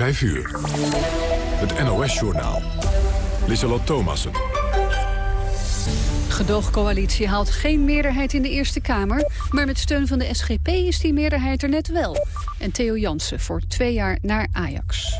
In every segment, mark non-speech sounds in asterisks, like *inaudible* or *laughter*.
5 uur. Het NOS-journaal. Lieselot Thomassen. Gedoogcoalitie haalt geen meerderheid in de Eerste Kamer... maar met steun van de SGP is die meerderheid er net wel. En Theo Jansen voor twee jaar naar Ajax.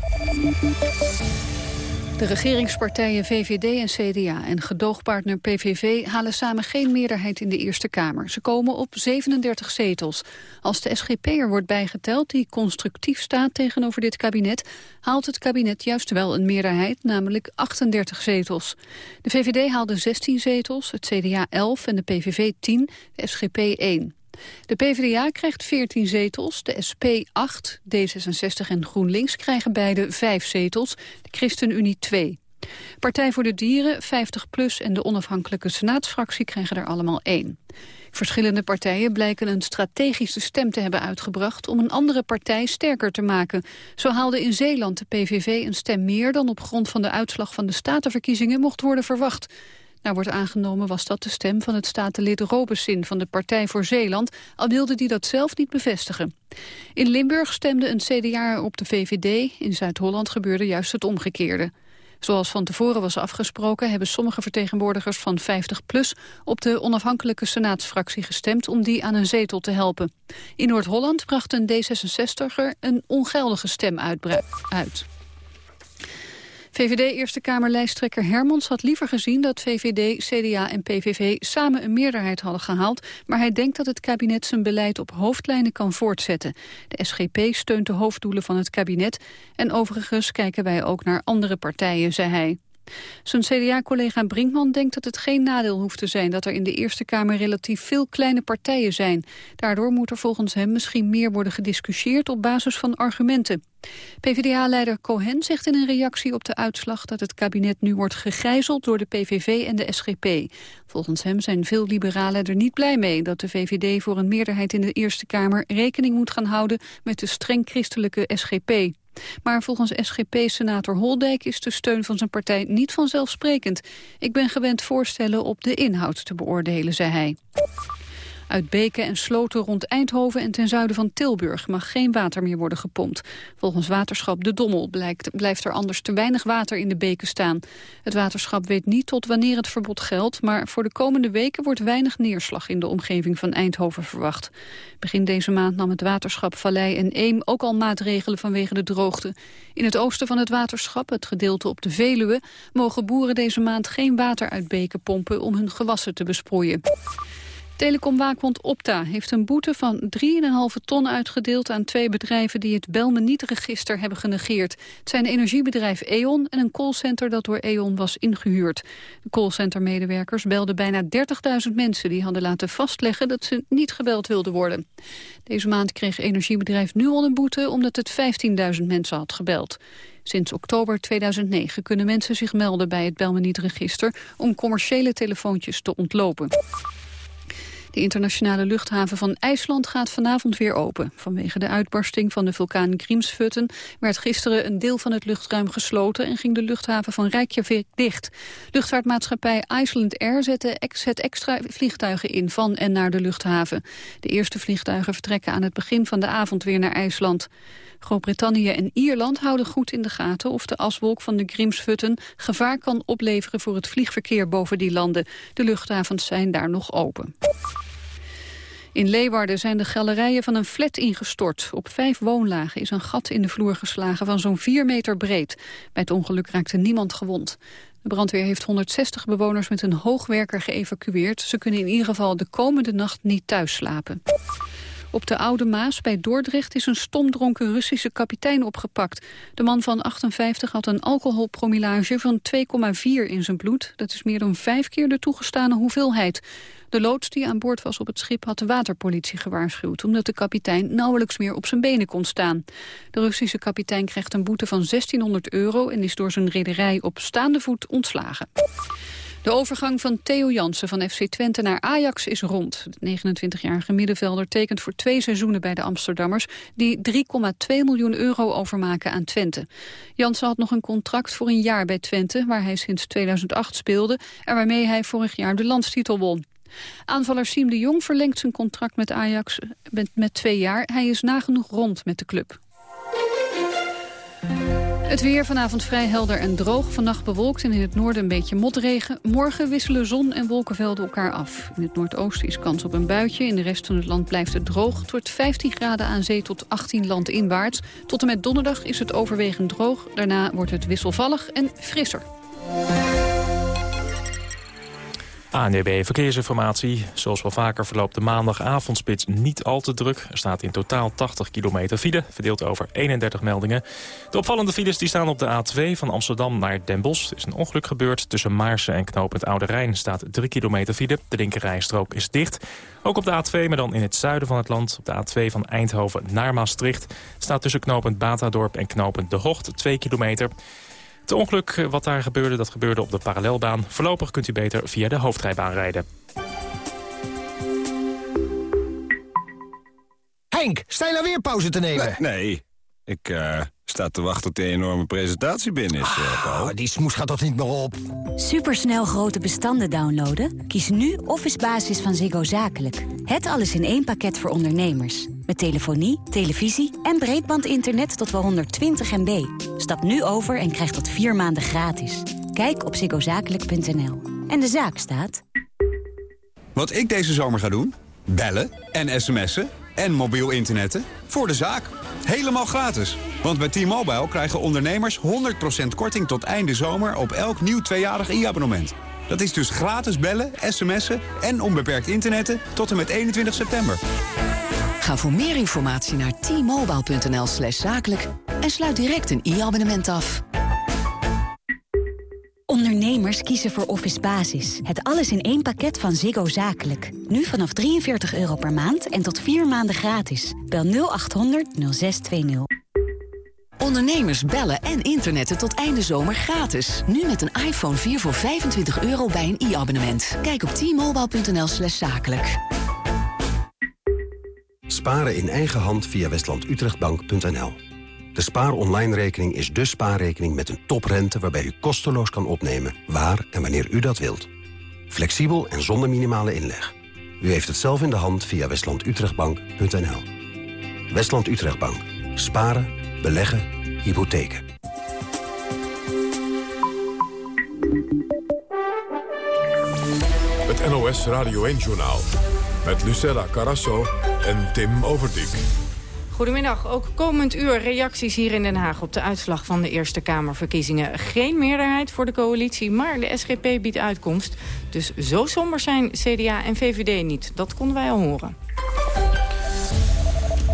De regeringspartijen VVD en CDA en gedoogpartner PVV halen samen geen meerderheid in de Eerste Kamer. Ze komen op 37 zetels. Als de SGP er wordt bijgeteld, die constructief staat tegenover dit kabinet, haalt het kabinet juist wel een meerderheid, namelijk 38 zetels. De VVD haalde 16 zetels, het CDA 11 en de PVV 10, de SGP 1. De PvdA krijgt 14 zetels, de SP 8, D66 en GroenLinks krijgen beide 5 zetels, de ChristenUnie 2. Partij voor de Dieren, 50PLUS en de onafhankelijke senaatsfractie krijgen er allemaal één. Verschillende partijen blijken een strategische stem te hebben uitgebracht om een andere partij sterker te maken. Zo haalde in Zeeland de PVV een stem meer dan op grond van de uitslag van de statenverkiezingen mocht worden verwacht. Nou wordt aangenomen was dat de stem van het statenlid Robesin van de Partij voor Zeeland, al wilde die dat zelf niet bevestigen. In Limburg stemde een CDA op de VVD, in Zuid-Holland gebeurde juist het omgekeerde. Zoals van tevoren was afgesproken hebben sommige vertegenwoordigers van 50PLUS op de onafhankelijke senaatsfractie gestemd om die aan een zetel te helpen. In Noord-Holland bracht een D66er een ongeldige stem uit. VVD-Eerste Kamerlijsttrekker Hermans had liever gezien dat VVD, CDA en PVV samen een meerderheid hadden gehaald, maar hij denkt dat het kabinet zijn beleid op hoofdlijnen kan voortzetten. De SGP steunt de hoofddoelen van het kabinet en overigens kijken wij ook naar andere partijen, zei hij. Zijn CDA-collega Brinkman denkt dat het geen nadeel hoeft te zijn... dat er in de Eerste Kamer relatief veel kleine partijen zijn. Daardoor moet er volgens hem misschien meer worden gediscussieerd... op basis van argumenten. PvdA-leider Cohen zegt in een reactie op de uitslag... dat het kabinet nu wordt gegijzeld door de PVV en de SGP. Volgens hem zijn veel liberalen er niet blij mee... dat de VVD voor een meerderheid in de Eerste Kamer... rekening moet gaan houden met de streng christelijke SGP. Maar volgens SGP-senator Holdijk is de steun van zijn partij niet vanzelfsprekend. Ik ben gewend voorstellen op de inhoud te beoordelen, zei hij. Uit beken en sloten rond Eindhoven en ten zuiden van Tilburg mag geen water meer worden gepompt. Volgens waterschap De Dommel blijkt, blijft er anders te weinig water in de beken staan. Het waterschap weet niet tot wanneer het verbod geldt, maar voor de komende weken wordt weinig neerslag in de omgeving van Eindhoven verwacht. Begin deze maand nam het waterschap Vallei en Eem ook al maatregelen vanwege de droogte. In het oosten van het waterschap, het gedeelte op de Veluwe, mogen boeren deze maand geen water uit beken pompen om hun gewassen te besproeien. Telecomwaakhond Opta heeft een boete van 3,5 ton uitgedeeld aan twee bedrijven die het Belmeniet-register hebben genegeerd. Het zijn energiebedrijf E.ON en een callcenter dat door E.ON was ingehuurd. De callcentermedewerkers belden bijna 30.000 mensen die hadden laten vastleggen dat ze niet gebeld wilden worden. Deze maand kreeg energiebedrijf Nuon een boete omdat het 15.000 mensen had gebeld. Sinds oktober 2009 kunnen mensen zich melden bij het Belmeniet-register om commerciële telefoontjes te ontlopen. De internationale luchthaven van IJsland gaat vanavond weer open. Vanwege de uitbarsting van de vulkaan Grímsvötn werd gisteren een deel van het luchtruim gesloten en ging de luchthaven van Reykjavik dicht. Luchtvaartmaatschappij Iceland Air zette zet extra vliegtuigen in van en naar de luchthaven. De eerste vliegtuigen vertrekken aan het begin van de avond weer naar IJsland. Groot-Brittannië en Ierland houden goed in de gaten of de aswolk van de Grimsvutten gevaar kan opleveren voor het vliegverkeer boven die landen. De luchthavens zijn daar nog open. In Leeuwarden zijn de galerijen van een flat ingestort. Op vijf woonlagen is een gat in de vloer geslagen van zo'n 4 meter breed. Bij het ongeluk raakte niemand gewond. De brandweer heeft 160 bewoners met een hoogwerker geëvacueerd. Ze kunnen in ieder geval de komende nacht niet thuis slapen. Op de Oude Maas bij Dordrecht is een stomdronken Russische kapitein opgepakt. De man van 58 had een alcoholpromillage van 2,4 in zijn bloed. Dat is meer dan vijf keer de toegestane hoeveelheid. De loods die aan boord was op het schip had de waterpolitie gewaarschuwd... omdat de kapitein nauwelijks meer op zijn benen kon staan. De Russische kapitein krijgt een boete van 1600 euro... en is door zijn rederij op staande voet ontslagen. De overgang van Theo Jansen van FC Twente naar Ajax is rond. De 29-jarige middenvelder tekent voor twee seizoenen bij de Amsterdammers... die 3,2 miljoen euro overmaken aan Twente. Jansen had nog een contract voor een jaar bij Twente... waar hij sinds 2008 speelde... en waarmee hij vorig jaar de landstitel won. Aanvaller Siem de Jong verlengt zijn contract met Ajax met, met twee jaar. Hij is nagenoeg rond met de club. Het weer vanavond vrij helder en droog. Vannacht bewolkt en in het noorden een beetje motregen. Morgen wisselen zon en wolkenvelden elkaar af. In het noordoosten is kans op een buitje. In de rest van het land blijft het droog. Wordt 15 graden aan zee tot 18 landinwaarts. Tot en met donderdag is het overwegend droog. Daarna wordt het wisselvallig en frisser. ANDB Verkeersinformatie. Zoals wel vaker verloopt de maandagavondspits niet al te druk. Er staat in totaal 80 kilometer file, verdeeld over 31 meldingen. De opvallende files die staan op de A2 van Amsterdam naar Den Bosch. Er is een ongeluk gebeurd. Tussen Maarsen en Knoopend Oude Rijn staat 3 kilometer file. De linkerrijstrook is dicht. Ook op de A2, maar dan in het zuiden van het land. Op de A2 van Eindhoven naar Maastricht staat tussen Knopend Batadorp en Knopend De Hocht 2 kilometer. Het ongeluk eh, wat daar gebeurde, dat gebeurde op de parallelbaan. Voorlopig kunt u beter via de hoofdrijbaan rijden. Henk, sta je nou weer pauze te nemen? Nee, ik uh, sta te wachten tot die enorme presentatie binnen is, uh, ah, Die smoes gaat toch niet meer op? Supersnel grote bestanden downloaden? Kies nu Office Basis van Ziggo Zakelijk. Het alles in één pakket voor ondernemers. Telefonie, televisie en breedbandinternet tot wel 120 MB. Stap nu over en krijg dat vier maanden gratis. Kijk op ziggozakelijk.nl. En de zaak staat... Wat ik deze zomer ga doen? Bellen en sms'en en mobiel internetten voor de zaak. Helemaal gratis. Want bij T-Mobile krijgen ondernemers 100% korting tot einde zomer op elk nieuw tweejarig e-abonnement. Dat is dus gratis bellen, sms'en en onbeperkt internetten tot en met 21 september. Ga voor meer informatie naar t-mobile.nl slash zakelijk en sluit direct een e-abonnement af. Ondernemers kiezen voor Office Basis. Het alles in één pakket van Ziggo Zakelijk. Nu vanaf 43 euro per maand en tot vier maanden gratis. Bel 0800 0620. Ondernemers bellen en internetten tot einde zomer gratis. Nu met een iPhone 4 voor 25 euro bij een e-abonnement. Kijk op t-mobile.nl slash zakelijk. Sparen in eigen hand via westlandutrechtbank.nl de Spaar Online rekening is de spaarrekening met een toprente... waarbij u kosteloos kan opnemen waar en wanneer u dat wilt. Flexibel en zonder minimale inleg. U heeft het zelf in de hand via westlandutrechtbank.nl. Westland Utrechtbank. Sparen, beleggen, hypotheken. Het NOS Radio 1-journaal. Met Lucella Carasso en Tim Overdijk. Goedemiddag. Ook komend uur reacties hier in Den Haag op de uitslag van de Eerste Kamerverkiezingen. Geen meerderheid voor de coalitie, maar de SGP biedt uitkomst. Dus zo somber zijn CDA en VVD niet. Dat konden wij al horen.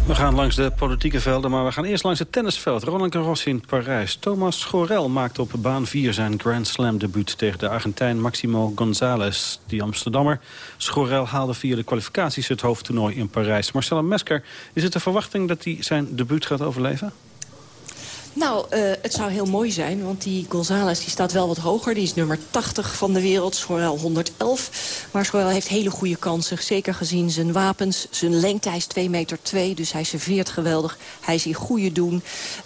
We gaan langs de politieke velden, maar we gaan eerst langs het tennisveld. Roland Garros in Parijs. Thomas Schorel maakte op baan 4 zijn Grand Slam debuut... tegen de Argentijn Maximo González, die Amsterdammer. Schorel haalde via de kwalificaties het hoofdtoernooi in Parijs. Marcella Mesker, is het de verwachting dat hij zijn debuut gaat overleven? Nou, uh, het zou heel mooi zijn, want die González die staat wel wat hoger. Die is nummer 80 van de wereld, Schorel 111. Maar Schorel heeft hele goede kansen, zeker gezien zijn wapens. Zijn lengte, hij is 2 meter 2, dus hij serveert geweldig. Hij is in goede doen.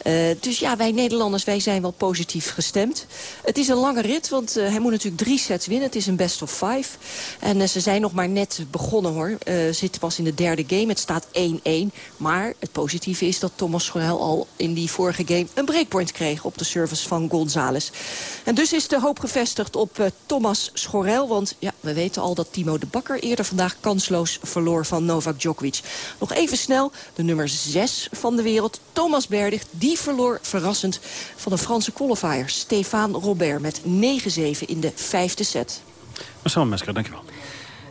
Uh, dus ja, wij Nederlanders, wij zijn wel positief gestemd. Het is een lange rit, want uh, hij moet natuurlijk drie sets winnen. Het is een best of five. En ze zijn nog maar net begonnen, hoor. zitten pas in de derde game, het staat 1-1. Maar het positieve is dat Thomas Schorel al in die vorige game een breakpoint kreeg op de service van González. En dus is de hoop gevestigd op uh, Thomas Schorel. Want ja, we weten al dat Timo de Bakker eerder vandaag kansloos verloor van Novak Djokovic. Nog even snel, de nummer 6 van de wereld, Thomas Berdig. Die verloor verrassend van een Franse qualifier, Stefan Robert, met 9-7 in de vijfde set. Marcel Mesker, dankjewel.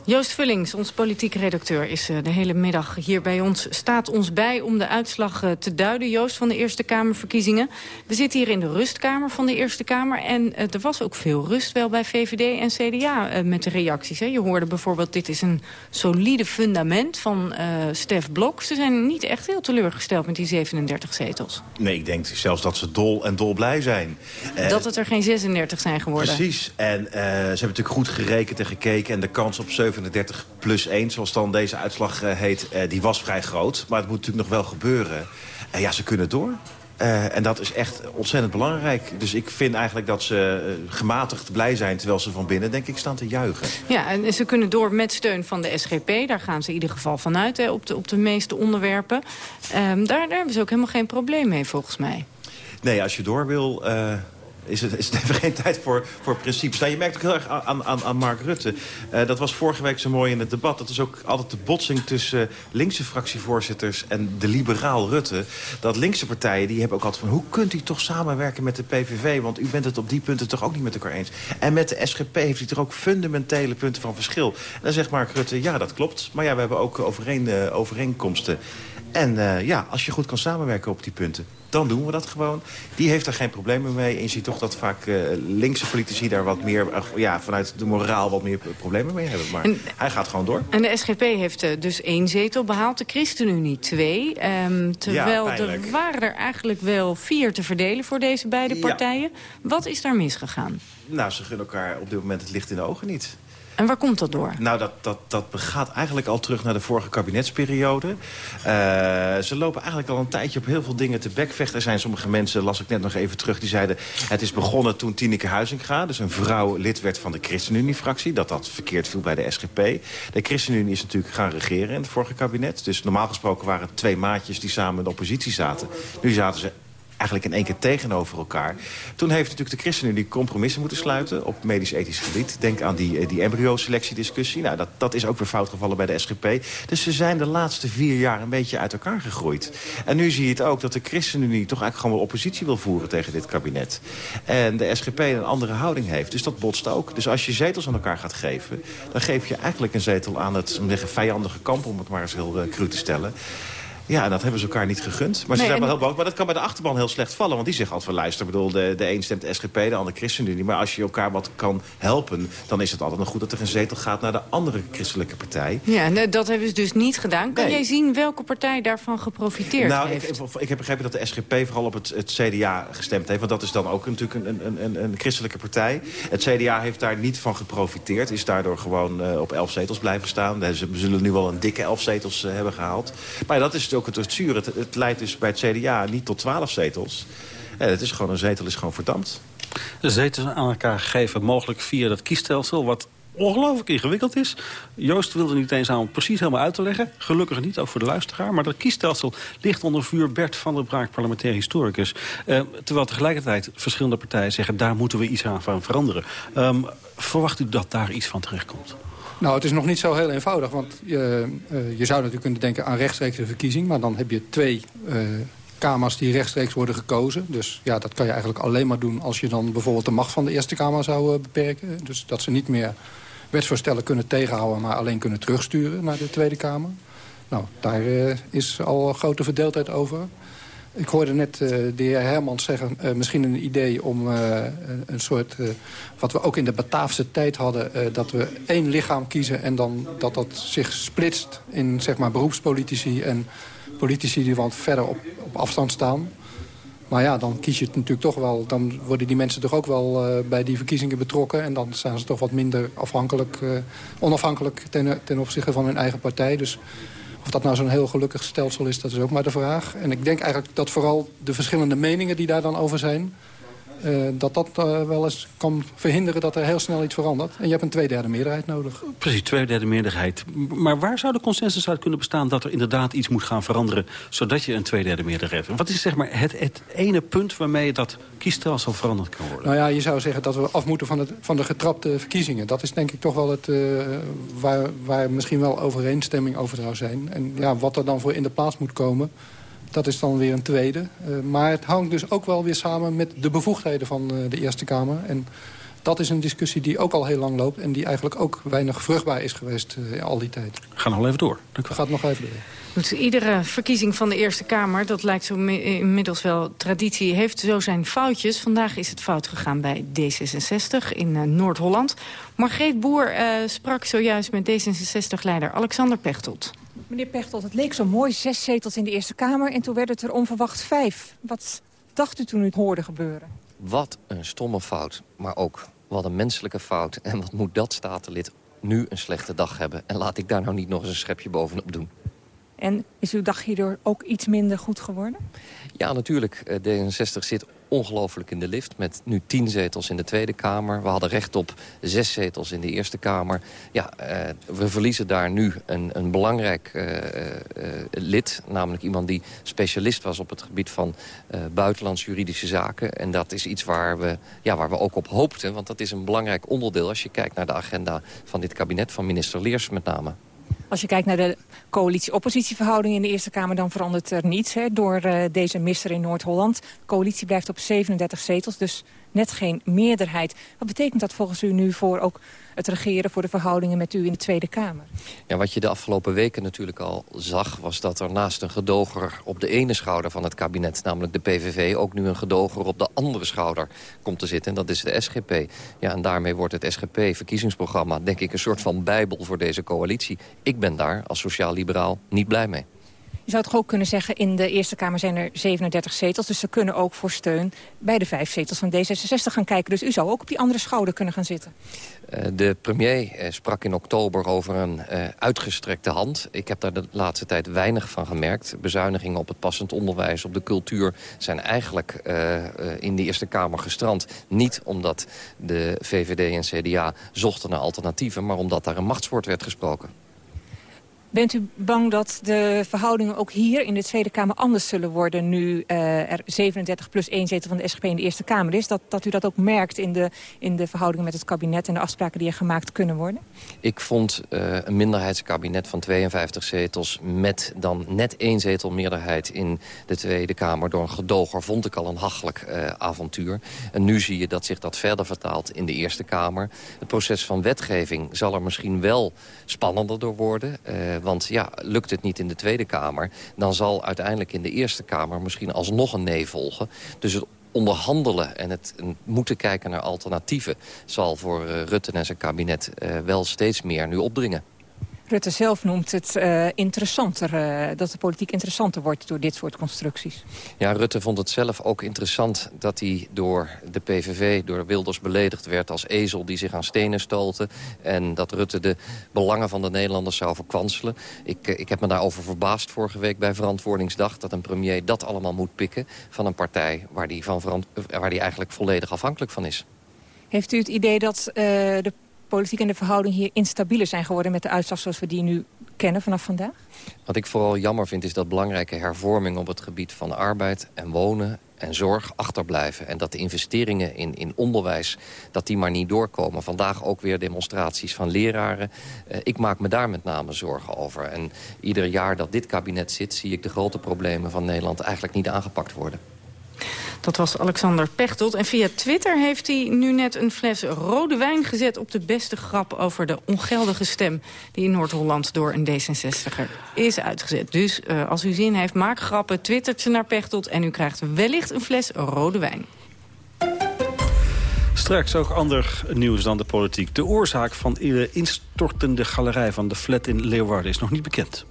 Joost Vullings, ons politieke redacteur, is eh, de hele middag hier bij ons. Staat ons bij om de uitslag eh, te duiden, Joost, van de Eerste Kamerverkiezingen. We zitten hier in de rustkamer van de Eerste Kamer. En uh, er was ook veel rust wel bij VVD en CDA uh, met de reacties. Hè. Je hoorde bijvoorbeeld, dit is een solide fundament van Stef Blok. Ze zijn niet echt heel teleurgesteld met die 37 zetels. Nee, ik denk zelfs dat ze dol en dol blij zijn. dat het er geen 36 zijn geworden. Precies. En ze hebben natuurlijk goed gerekend en gekeken. En de kans op 7 37 plus 1, zoals dan deze uitslag uh, heet, uh, die was vrij groot. Maar het moet natuurlijk nog wel gebeuren. En ja, ze kunnen door. Uh, en dat is echt ontzettend belangrijk. Dus ik vind eigenlijk dat ze uh, gematigd blij zijn... terwijl ze van binnen, denk ik, staan te juichen. Ja, en ze kunnen door met steun van de SGP. Daar gaan ze in ieder geval vanuit, hè, op, de, op de meeste onderwerpen. Um, daar, daar hebben ze ook helemaal geen probleem mee, volgens mij. Nee, als je door wil... Uh is het, is even *laughs* geen tijd voor, voor principes. Nou, je merkt ook heel erg aan, aan, aan Mark Rutte. Uh, dat was vorige week zo mooi in het debat. Dat is ook altijd de botsing tussen linkse fractievoorzitters... en de liberaal Rutte. Dat linkse partijen die hebben ook altijd van... hoe kunt u toch samenwerken met de PVV? Want u bent het op die punten toch ook niet met elkaar eens. En met de SGP heeft u toch ook fundamentele punten van verschil. En dan zegt Mark Rutte, ja, dat klopt. Maar ja, we hebben ook overeen, uh, overeenkomsten. En uh, ja, als je goed kan samenwerken op die punten dan doen we dat gewoon. Die heeft daar geen problemen mee. En je ziet toch dat vaak uh, linkse politici daar wat meer... Uh, ja, vanuit de moraal wat meer problemen mee hebben. Maar en, hij gaat gewoon door. En de SGP heeft uh, dus één zetel behaald. De ChristenUnie twee. Um, terwijl ja, er waren er eigenlijk wel vier te verdelen voor deze beide partijen. Ja. Wat is daar misgegaan? Nou, ze gunnen elkaar op dit moment het licht in de ogen niet. En waar komt dat door? Nou, dat, dat, dat gaat eigenlijk al terug naar de vorige kabinetsperiode. Uh, ze lopen eigenlijk al een tijdje op heel veel dingen te bekvechten. Er zijn sommige mensen, las ik net nog even terug, die zeiden... het is begonnen toen Tineke Huizinga, dus een vrouw, lid werd van de ChristenUnie-fractie. Dat dat verkeerd viel bij de SGP. De ChristenUnie is natuurlijk gaan regeren in het vorige kabinet. Dus normaal gesproken waren het twee maatjes die samen in de oppositie zaten. Nu zaten ze eigenlijk in één keer tegenover elkaar. Toen heeft natuurlijk de ChristenUnie compromissen moeten sluiten... op medisch-ethisch gebied. Denk aan die, eh, die embryo-selectiediscussie. Nou, dat, dat is ook weer fout gevallen bij de SGP. Dus ze zijn de laatste vier jaar een beetje uit elkaar gegroeid. En nu zie je het ook dat de ChristenUnie toch eigenlijk gewoon wel oppositie wil voeren tegen dit kabinet. En de SGP een andere houding heeft. Dus dat botst ook. Dus als je zetels aan elkaar gaat geven... dan geef je eigenlijk een zetel aan het vijandige kamp... om het maar eens heel uh, cru te stellen. Ja, en dat hebben ze elkaar niet gegund. Maar ze zijn wel heel boos. Maar dat kan bij de achterban heel slecht vallen. Want die zeggen altijd van luister, bedoel, de, de een stemt SGP, de ander ChristenUnie. Maar als je elkaar wat kan helpen, dan is het altijd nog goed dat er een zetel gaat naar de andere christelijke partij. Ja, dat hebben ze dus niet gedaan. Kan jij zien welke partij daarvan geprofiteerd nou, heeft? Ik, ik heb begrepen dat de SGP vooral op het, het CDA gestemd heeft. Want dat is dan ook natuurlijk een, een, een, een christelijke partij. Het CDA heeft daar niet van geprofiteerd. Is daardoor gewoon uh, op elf zetels blijven staan. We zullen nu wel een dikke elf zetels uh, hebben gehaald. Maar dat is het, het leidt dus bij het CDA niet tot twaalf zetels. En het is gewoon, een zetel is gewoon verdampt. De zetels aan elkaar geven, mogelijk via dat kiesstelsel... wat ongelooflijk ingewikkeld is. Joost wilde niet eens aan precies helemaal uit te leggen. Gelukkig niet, ook voor de luisteraar. Maar dat kiesstelsel ligt onder vuur Bert van der Braak, parlementair historicus. Uh, terwijl tegelijkertijd verschillende partijen zeggen... daar moeten we iets aan van veranderen. Um, verwacht u dat daar iets van terechtkomt? Nou, het is nog niet zo heel eenvoudig. Want je, uh, je zou natuurlijk kunnen denken aan rechtstreekse verkiezing. Maar dan heb je twee uh, kamers die rechtstreeks worden gekozen. Dus ja, dat kan je eigenlijk alleen maar doen... als je dan bijvoorbeeld de macht van de Eerste Kamer zou uh, beperken. Dus dat ze niet meer wetsvoorstellen kunnen tegenhouden... maar alleen kunnen terugsturen naar de Tweede Kamer. Nou, daar is al grote verdeeldheid over. Ik hoorde net uh, de heer Hermans zeggen... Uh, misschien een idee om uh, een soort... wat we ook in de Bataafse tijd hadden... dat we één lichaam kiezen en dan dat dat zich splitst... in zeg maar, beroepspolitici en politici die wat verder op, op afstand staan. Maar ja, dan kies je het natuurlijk toch wel... dan worden die mensen toch ook wel bij die verkiezingen betrokken... en dan zijn ze toch wat minder afhankelijk, onafhankelijk ten, ten opzichte van hun eigen partij. Dus of dat nou zo'n heel gelukkig stelsel is, dat is ook maar de vraag. En ik denk eigenlijk dat vooral de verschillende meningen die daar dan over zijn... Uh, dat dat uh, wel eens kan verhinderen dat er heel snel iets verandert. En je hebt een tweederde meerderheid nodig. Precies, tweederde meerderheid. Maar waar zou de consensus uit kunnen bestaan... dat er inderdaad iets moet gaan veranderen... zodat je een tweederde meerderheid hebt? Wat is zeg maar het, het ene punt waarmee dat kiesstelsel veranderd kan worden? Nou ja, je zou zeggen dat we af moeten van, het, van de getrapte verkiezingen. Dat is denk ik toch wel het... Uh, waar, waar misschien wel overeenstemming over zou zijn. En ja, wat er dan voor in de plaats moet komen... Dat is dan weer een tweede. Uh, maar het hangt dus ook wel weer samen met de bevoegdheden van uh, de Eerste Kamer. En dat is een discussie die ook al heel lang loopt... en die eigenlijk ook weinig vruchtbaar is geweest uh, al die tijd. Ga nog even door. Dank u. Gaat nog even door. Goed, iedere verkiezing van de Eerste Kamer, dat lijkt zo inmiddels wel traditie, heeft zo zijn foutjes. Vandaag is het fout gegaan bij D66 in uh, Noord-Holland. Margreet Boer uh, sprak zojuist met D66-leider Alexander Pechtold. Meneer Pechtold, het leek zo mooi, zes zetels in de Eerste Kamer... en toen werd het er onverwacht vijf. Wat dacht u toen u het hoorde gebeuren? Wat een stomme fout, maar ook wat een menselijke fout. En wat moet dat statenlid nu een slechte dag hebben? En laat ik daar nou niet nog eens een schepje bovenop doen. En is uw dag hierdoor ook iets minder goed geworden? Ja, natuurlijk. Eh, D66 zit ongelooflijk in de lift. Met nu tien zetels in de Tweede Kamer. We hadden recht op zes zetels in de Eerste Kamer. Ja, eh, we verliezen daar nu een, een belangrijk uh, uh, lid. Namelijk iemand die specialist was op het gebied van buitenlands juridische zaken. En dat is iets waar we, ja, waar we ook op hoopten. Want dat is een belangrijk onderdeel als je kijkt naar de agenda van dit kabinet. Van minister Leers met name. Als je kijkt naar de coalitie-oppositieverhouding in de Eerste Kamer... dan verandert er niets hè, door uh, deze misser in Noord-Holland. De coalitie blijft op 37 zetels, dus net geen meerderheid. Wat betekent dat volgens u nu voor ook het regeren... voor de verhoudingen met u in de Tweede Kamer? Ja, wat je de afgelopen weken natuurlijk al zag... was dat er naast een gedoger op de ene schouder van het kabinet... namelijk de PVV, ook nu een gedoger op de andere schouder komt te zitten. En dat is de SGP. Ja, en daarmee wordt het SGP-verkiezingsprogramma... denk ik een soort van bijbel voor deze coalitie. Ik ben daar als sociaal-liberaal niet blij mee. Je zou toch ook kunnen zeggen, in de Eerste Kamer zijn er 37 zetels. Dus ze kunnen ook voor steun bij de vijf zetels van D66 gaan kijken. Dus u zou ook op die andere schouder kunnen gaan zitten. Eh, de premier eh, sprak in oktober over een uh, uitgestrekte hand. Ik heb daar de laatste tijd weinig van gemerkt. Bezuinigingen op het passend onderwijs, op de cultuur... zijn eigenlijk in de Eerste Kamer gestrand. Niet omdat de VVD en CDA zochten naar alternatieven... maar omdat daar een machtswoord werd gesproken. Bent u bang dat de verhoudingen ook hier in de Tweede Kamer anders zullen worden... nu uh, er 37 plus 1 zetel van de SGP in de Eerste Kamer is? Dat, dat u dat ook merkt in de, in de verhoudingen met het kabinet... en de afspraken die er gemaakt kunnen worden? Ik vond uh, een minderheidskabinet van 52 zetels... met dan net één zetel meerderheid in de Tweede Kamer... door een gedoger vond ik al een hachelijk uh, avontuur. En nu zie je dat zich dat verder vertaalt in de Eerste Kamer. Het proces van wetgeving zal er misschien wel spannender door worden... Want ja, lukt het niet in de Tweede Kamer... dan zal uiteindelijk in de Eerste Kamer misschien alsnog een nee volgen. Dus het onderhandelen en het moeten kijken naar alternatieven... zal voor uh, Rutte en zijn kabinet uh, wel steeds meer nu opdringen. Rutte zelf noemt het uh, interessanter, uh, dat de politiek interessanter wordt door dit soort constructies. Ja, Rutte vond het zelf ook interessant dat hij door de PVV, door Wilders beledigd werd als ezel die zich aan stenen stolte. En dat Rutte de belangen van de Nederlanders zou verkwanselen. Ik, uh, ik heb me daarover verbaasd vorige week bij Verantwoordingsdag, dat een premier dat allemaal moet pikken van een partij waar die, van waar die eigenlijk volledig afhankelijk van is. Heeft u het idee dat de politiek en de verhouding hier instabieler zijn geworden... met de uitslag zoals we die nu kennen vanaf vandaag? Wat ik vooral jammer vind is dat belangrijke hervormingen op het gebied van arbeid en wonen en zorg achterblijven. En dat de investeringen in, in onderwijs, dat die maar niet doorkomen. Vandaag ook weer demonstraties van leraren. Uh, ik maak me daar met name zorgen over. En ieder jaar dat dit kabinet zit, zie ik de grote problemen van Nederland eigenlijk niet aangepakt worden. Dat was Alexander Pechtold. En via Twitter heeft hij nu net een fles rode wijn gezet... op de beste grap over de ongeldige stem... die in Noord-Holland door een D66er is uitgezet. Dus uh, als u zin heeft, maak grappen, twittert ze naar Pechtold... en u krijgt wellicht een fles rode wijn. Straks ook ander nieuws dan de politiek. De oorzaak van de instortende galerij van de flat in Leeuwarden is nog niet bekend.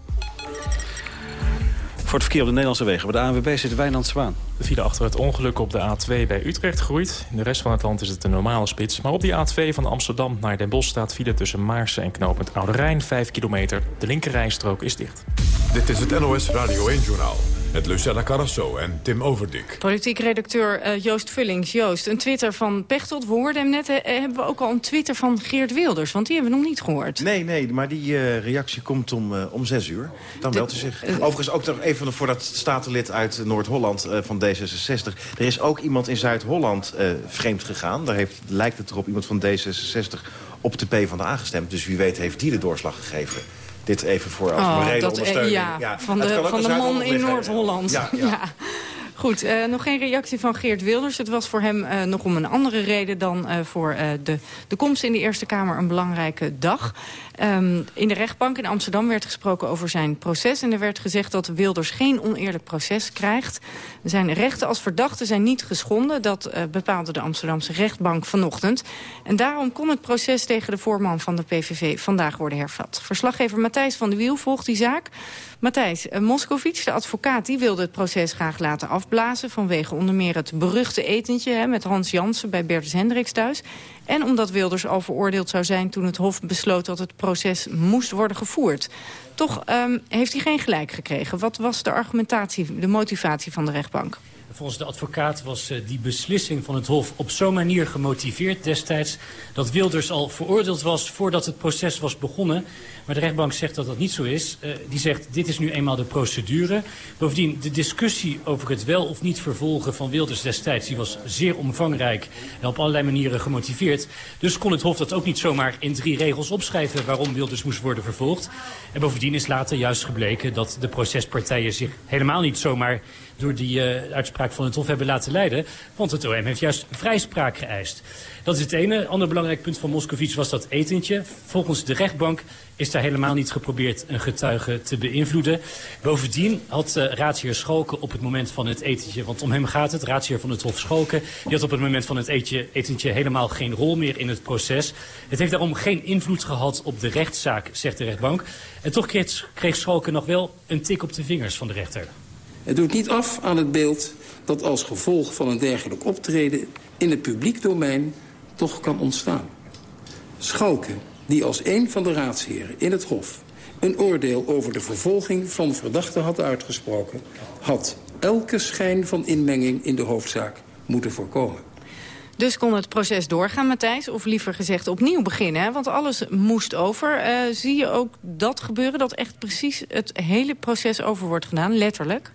Voor het verkeer op de Nederlandse wegen. Bij de ANWB zit Wijnand Zwaan. De file achter het ongeluk op de A2 bij Utrecht groeit. In de rest van het land is het een normale spits. Maar op die A2 van Amsterdam naar Den Bosch staat file tussen Maarsen en knooppunt Oude Rijn 5 kilometer. De linkerrijstrook is dicht. Dit is het NOS Radio 1-journaal. Met Lucella Carrasso en Tim Overdik. Politiek redacteur uh, Joost Vullings. Joost, een Twitter van Pechtold. We hoorden hem net. Uh, hebben we ook al een Twitter van Geert Wilders? Want die hebben we nog niet gehoord. Nee, nee, maar die uh, reactie komt om, om zes uur. Dan meldt u zich. Overigens ook nog even voor dat statenlid uit Noord-Holland van D66. Er is ook iemand in Zuid-Holland vreemd gegaan. Daar heeft, lijkt het erop iemand van D66 op de P van de aangestemd. Dus wie weet heeft die de doorslag gegeven. Dit even voor als oh, morele dat, ondersteuning. Ja, ja, van de, van de man in Noord-Holland. Ja, ja. Goed, uh, nog geen reactie van Geert Wilders. Het was voor hem uh, nog om een andere reden dan uh, voor de, de komst in de Eerste Kamer een belangrijke dag. Um, in de rechtbank in Amsterdam werd gesproken over zijn proces. En er werd gezegd dat Wilders geen oneerlijk proces krijgt. Zijn rechten als verdachte zijn niet geschonden. Dat bepaalde de Amsterdamse rechtbank vanochtend. En daarom kon het proces tegen de voorman van de PVV vandaag worden hervat. Verslaggever Matthijs van de Wiel volgt die zaak. Matthijs, Moscovic, de advocaat, die wilde het proces graag laten afbreken afblazen... vanwege onder meer het beruchte etentje hè, met Hans Jansen bij Bertus Hendricks thuis. En omdat Wilders al veroordeeld zou zijn toen het Hof besloot... dat het proces moest worden gevoerd. Toch um, heeft hij geen gelijk gekregen. Wat was de argumentatie, de motivatie van de rechtbank? Volgens de advocaat was uh, die beslissing van het Hof op zo'n manier gemotiveerd destijds... dat Wilders al veroordeeld was voordat het proces was begonnen. Maar de rechtbank zegt dat dat niet zo is. Uh, die zegt, dit is nu eenmaal de procedure. Bovendien, de discussie over het wel of niet vervolgen van Wilders destijds... die was zeer omvangrijk en op allerlei manieren gemotiveerd. Dus kon het Hof dat ook niet zomaar in drie regels opschrijven... waarom Wilders moest worden vervolgd. En bovendien is later juist gebleken dat de procespartijen zich helemaal niet zomaar door die uh, uitspraak van het Hof hebben laten leiden. Want het OM heeft juist vrijspraak geëist. Dat is het ene. Ander belangrijk punt van Moscovici was dat etentje. Volgens de rechtbank is daar helemaal niet geprobeerd een getuige te beïnvloeden. Bovendien had uh, raadsheer Schalken op het moment van het etentje... want om hem gaat het, raadsheer van het Hof Schalken... die had op het moment van het etentje, etentje helemaal geen rol meer in het proces. Het heeft daarom geen invloed gehad op de rechtszaak, zegt de rechtbank. En toch kreeg, kreeg Schalken nog wel een tik op de vingers van de rechter. Het doet niet af aan het beeld dat als gevolg van een dergelijk optreden... in het publiek domein toch kan ontstaan. Schalken, die als een van de raadsheren in het Hof... een oordeel over de vervolging van verdachten had uitgesproken... had elke schijn van inmenging in de hoofdzaak moeten voorkomen. Dus kon het proces doorgaan, Matthijs? Of liever gezegd opnieuw beginnen, want alles moest over. Uh, zie je ook dat gebeuren, dat echt precies het hele proces over wordt gedaan, letterlijk?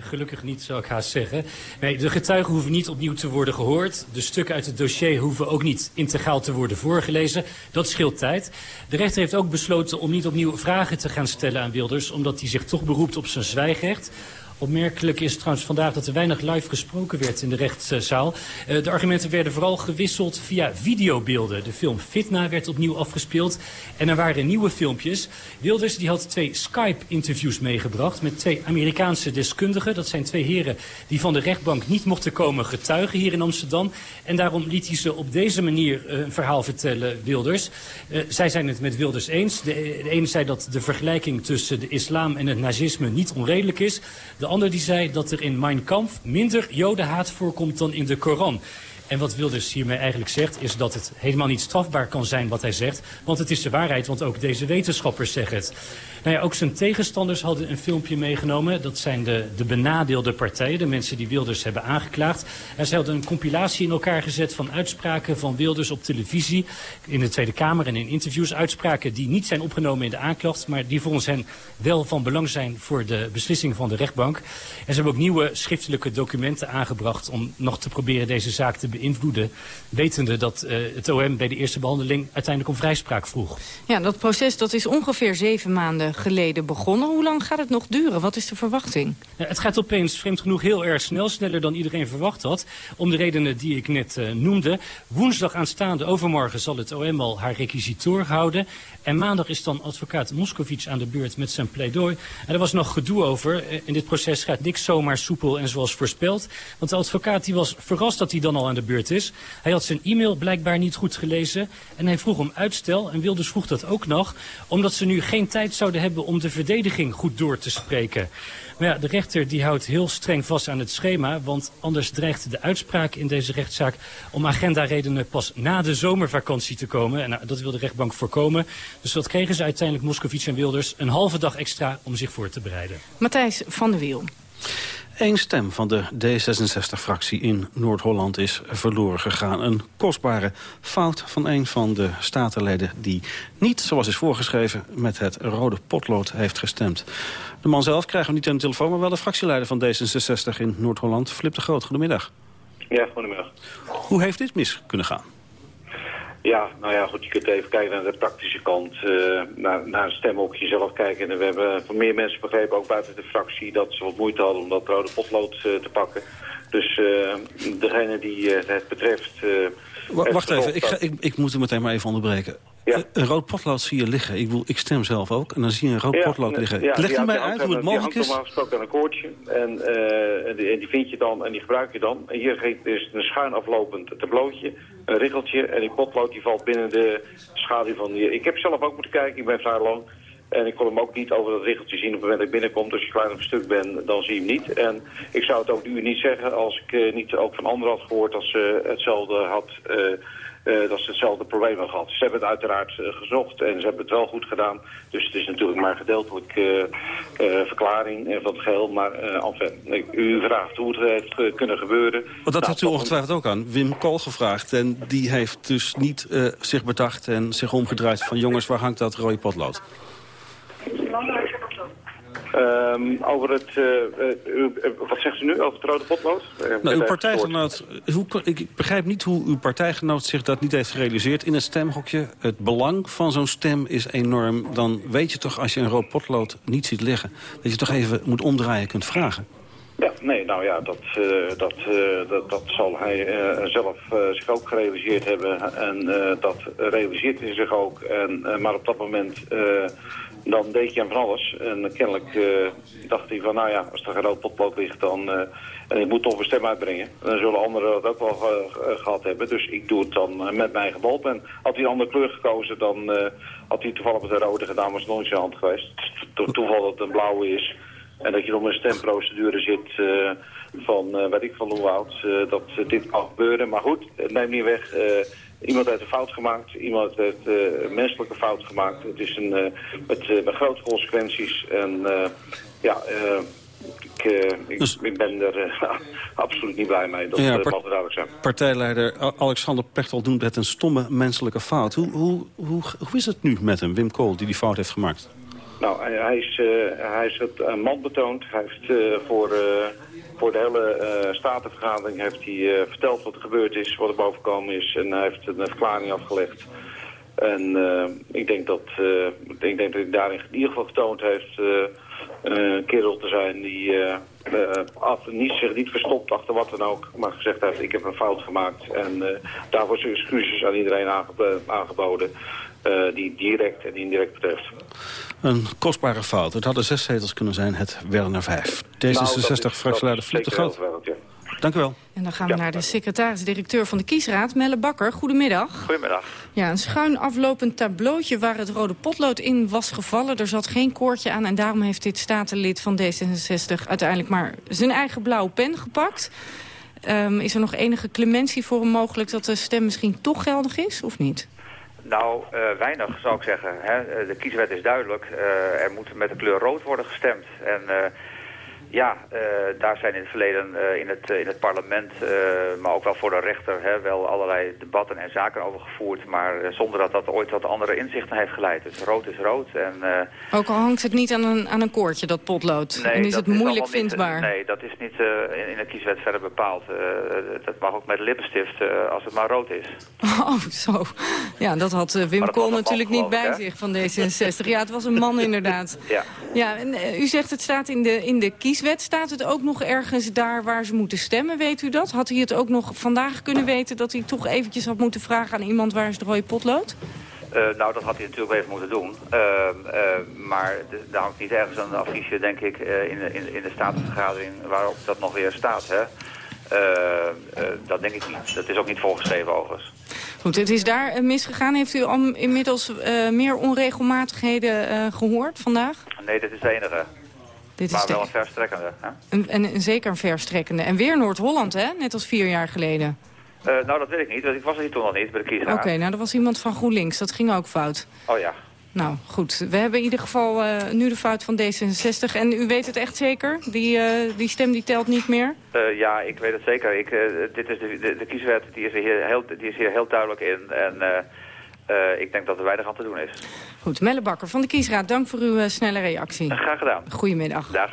Gelukkig niet, zou ik haast zeggen. Nee, de getuigen hoeven niet opnieuw te worden gehoord. De stukken uit het dossier hoeven ook niet integraal te worden voorgelezen. Dat scheelt tijd. De rechter heeft ook besloten om niet opnieuw vragen te gaan stellen aan Wilders... omdat hij zich toch beroept op zijn zwijgrecht. Opmerkelijk is trouwens vandaag dat er weinig live gesproken werd in de rechtszaal. Uh, de argumenten werden vooral gewisseld via videobeelden. De film Fitna werd opnieuw afgespeeld en er waren nieuwe filmpjes. Wilders die had twee Skype-interviews meegebracht met twee Amerikaanse deskundigen. Dat zijn twee heren die van de rechtbank niet mochten komen getuigen hier in Amsterdam. En daarom liet hij ze op deze manier uh, een verhaal vertellen, Wilders. Uh, zij zijn het met Wilders eens. De, ene zei dat de vergelijking tussen de islam en het nazisme niet onredelijk is. De ander die zei dat er in Mein Kampf minder jodenhaat voorkomt dan in de Koran. En wat Wilders hiermee eigenlijk zegt, is dat het helemaal niet strafbaar kan zijn wat hij zegt. Want het is de waarheid, want ook deze wetenschappers zeggen het. Nou ja, ook zijn tegenstanders hadden een filmpje meegenomen. Dat zijn de, de benadeelde partijen, de mensen die Wilders hebben aangeklaagd. En ze hadden een compilatie in elkaar gezet van uitspraken van Wilders op televisie... in de Tweede Kamer en in interviews. Uitspraken die niet zijn opgenomen in de aanklacht... maar die volgens hen wel van belang zijn voor de beslissing van de rechtbank. En ze hebben ook nieuwe schriftelijke documenten aangebracht... om nog te proberen deze zaak te beïnvloeden. Wetende dat uh, het OM bij de eerste behandeling uiteindelijk om vrijspraak vroeg. Ja, dat proces dat is ongeveer zeven maanden geleden begonnen. Hoe lang gaat het nog duren? Wat is de verwachting? Ja, het gaat opeens, vreemd genoeg, heel erg snel. Sneller dan iedereen verwacht had. Om de redenen die ik net uh, noemde. Woensdag aanstaande overmorgen zal het OM al haar requisitoor houden. En maandag is dan advocaat Moscovic aan de beurt met zijn pleidooi. En er was nog gedoe over. In dit proces gaat niks zomaar soepel en zoals voorspeld. Want de advocaat die was verrast dat hij dan al aan de is. Hij had zijn e-mail blijkbaar niet goed gelezen. En hij vroeg om uitstel. En Wilders vroeg dat ook nog. Omdat ze nu geen tijd zouden hebben om de verdediging goed door te spreken. Maar ja, de rechter die houdt heel streng vast aan het schema. Want anders dreigt de uitspraak in deze rechtszaak om agendaredenen pas na de zomervakantie te komen. En nou, dat wil de rechtbank voorkomen. Dus dat kregen ze uiteindelijk Moscovici en Wilders een halve dag extra om zich voor te bereiden. Matthijs van der Wiel. Eén stem van de D66-fractie in Noord-Holland is verloren gegaan. Een kostbare fout van een van de statenleden... die niet, zoals is voorgeschreven, met het rode potlood heeft gestemd. De man zelf krijgen we niet aan de telefoon... maar wel de fractieleider van D66 in Noord-Holland, Flip de Groot. Goedemiddag. Ja, goedemiddag. Hoe heeft dit mis kunnen gaan? Ja, nou ja, goed, je kunt even kijken naar de praktische kant, uh, naar, naar stemmen op jezelf kijken. En we hebben van meer mensen begrepen, ook buiten de fractie, dat ze wat moeite hadden om dat rode potlood uh, te pakken. Dus uh, degene die het betreft... Wacht even, ik, ga, ik, ik, moet er meteen maar even onderbreken. Ja. Een rood potlood zie je liggen. Ik, bedoel, ik stem zelf ook. En dan zie je een rood ja, potlood liggen. Ja, Leg je mij uit hoe het mogelijk is? Je hangt normaal gesproken een koordje. En, uh, en, die, en, die, vind je dan en die gebruik je dan. En hier is een schuin aflopend tablootje. Een riggeltje. En die potlood die valt binnen de schaduw van die... Ik heb zelf ook moeten kijken. Ik ben vrij lang. En ik kon hem ook niet over dat richeltje zien op het moment dat ik binnenkom. Als je klein op een stuk ben, dan zie je hem niet. En ik zou het ook nu niet zeggen als ik uh, niet ook van anderen had gehoord... als ze hetzelfde had... Uh, dat ze hetzelfde probleem hebben gehad. Ze hebben het uiteraard uh, gezocht en ze hebben het wel goed gedaan. Dus het is natuurlijk maar gedeeltelijk uh, verklaring van het geheel. Maar enfin, u vraagt hoe het heeft kunnen gebeuren. Want dat nou, heeft u ongetwijfeld ook aan Wim Kool gevraagd. En die heeft dus niet zich bedacht en zich omgedraaid van... jongens, waar hangt dat rode potlood? Um, over het, uh, uh, wat zegt u nu over het rode potlood? nou, uw partijgenoot, hoe, ik begrijp niet hoe uw partijgenoot zich dat niet heeft gerealiseerd in het stemhokje. Het belang van zo'n stem is enorm. Dan weet je toch, als je een rood potlood niet ziet liggen... dat je toch even moet omdraaien kunt vragen. Ja, nee, nou ja, dat, uh, dat, uh, dat, dat zal hij uh, zelf zich ook gerealiseerd hebben. En dat realiseert hij zich ook. En, maar op dat moment dan deed je hem van alles. En kennelijk uh, dacht hij van, nou ja, als er een rood potlood ligt, dan... Uh, en ik moet toch een stem uitbrengen. Dan zullen anderen dat ook wel uh, gehad hebben. Dus ik doe het dan met mijn geweld. En had hij een andere kleur gekozen, dan had hij toevallig met een rode gedaan, was het nooit zijn hand geweest. To toeval dat het een blauwe is. En dat je nog een stemprocedure zit van, weet ik van hoe oud, dat dit kan gebeuren. Maar goed, neem niet weg Iemand heeft een fout gemaakt, iemand heeft uh, een menselijke fout gemaakt. Het is een, uh, met, uh, met, grote consequenties. En ja, ik, ik, dus... ik, ben er *laughs* absoluut niet blij mee. Dat ja, mag duidelijk zijn. Partijleider Alexander Pechtel doet het een stomme menselijke fout. Hoe, hoe, hoe, hoe is het nu met hem, Wim Kool, die die fout heeft gemaakt? Nou, hij, hij is, hij is het man betoond. Hij heeft voor voor de hele uh, statenvergadering heeft hij uh, verteld wat er gebeurd is, wat er bovenkomen is. En hij heeft een verklaring afgelegd. En uh, ik, denk dat, ik denk dat hij daarin in ieder geval getoond heeft een kerel te zijn die af, niet, zich niet verstopt achter wat dan ook. Maar gezegd heeft, ik heb een fout gemaakt. En daarvoor zijn excuses aan iedereen aangeboden. die direct en indirect betreft. Een kostbare fout. Het hadden zes zetels kunnen zijn, het werden er vijf. D66-fractieleider Flip de Groot. Dank u wel. En dan gaan we naar de secretaris-directeur van de Kiesraad, Melle Bakker. Goedemiddag. Goedemiddag. Ja, een schuin aflopend tableautje waar het rode potlood in was gevallen. Er zat geen koordje aan en daarom heeft dit statenlid van D66 uiteindelijk maar zijn eigen blauwe pen gepakt. Um, is er nog enige clementie voor hem mogelijk dat de stem misschien toch geldig is, of niet? Nou, uh, weinig zou ik zeggen. Hè. De kieswet is duidelijk. Uh, er moet met de kleur rood worden gestemd. En ja, uh, daar zijn in het verleden uh, in, het, uh, in het parlement, maar ook wel voor de rechter, hè, wel allerlei debatten en zaken over gevoerd. Maar zonder dat dat ooit tot andere inzichten heeft geleid. Dus rood is rood. En, ook al hangt het niet aan een, aan een koordje, dat potlood. Nee, en is het moeilijk vindbaar? nee, dat is niet in, in de kieswet verder bepaald. dat mag ook met lippenstift als het maar rood is. *laughs* Oh, zo. Ja, dat had Wim Kool natuurlijk niet bij zich van D66. Ja, het was een man *laughs* inderdaad. Ja. ja en, u zegt het staat in de, in de kieswet kieswet staat het ook nog ergens daar waar ze moeten stemmen, weet u dat? Had hij het ook nog vandaag kunnen weten dat hij toch eventjes had moeten vragen aan iemand waar is de rode potlood? Uh, nou, dat had hij natuurlijk wel even moeten doen. Uh, uh, maar daar hangt niet ergens een affiche, denk ik, in, de, in, in de statenvergadering waarop dat nog weer staat. Hè? dat denk ik niet. Dat is ook niet volgeschreven overigens. Goed, het is daar misgegaan. Heeft u al inmiddels meer onregelmatigheden gehoord vandaag? Nee, dit is de enige. Dit maar is wel een verstrekkende. Hè? En, en, zeker een verstrekkende. En weer Noord-Holland, hè? Net als vier jaar geleden. Uh, nou, dat weet ik niet. Want ik was er hier toen nog niet bij de kiesraad. Oké, nou, er was iemand van GroenLinks. Dat ging ook fout. Oh ja. Nou, goed. We hebben in ieder geval uh, nu de fout van D66. En u weet het echt zeker? Die, uh, die stem die telt niet meer? Uh, ja, ik weet het zeker. Ik, dit is de, de, de, kieswet die is, hier heel, die is hier heel duidelijk in. En uh, ik denk dat er weinig aan te doen is. Goed, Melle Bakker van de Kiesraad, dank voor uw uh, snelle reactie. Graag gedaan. Goedemiddag. Dag.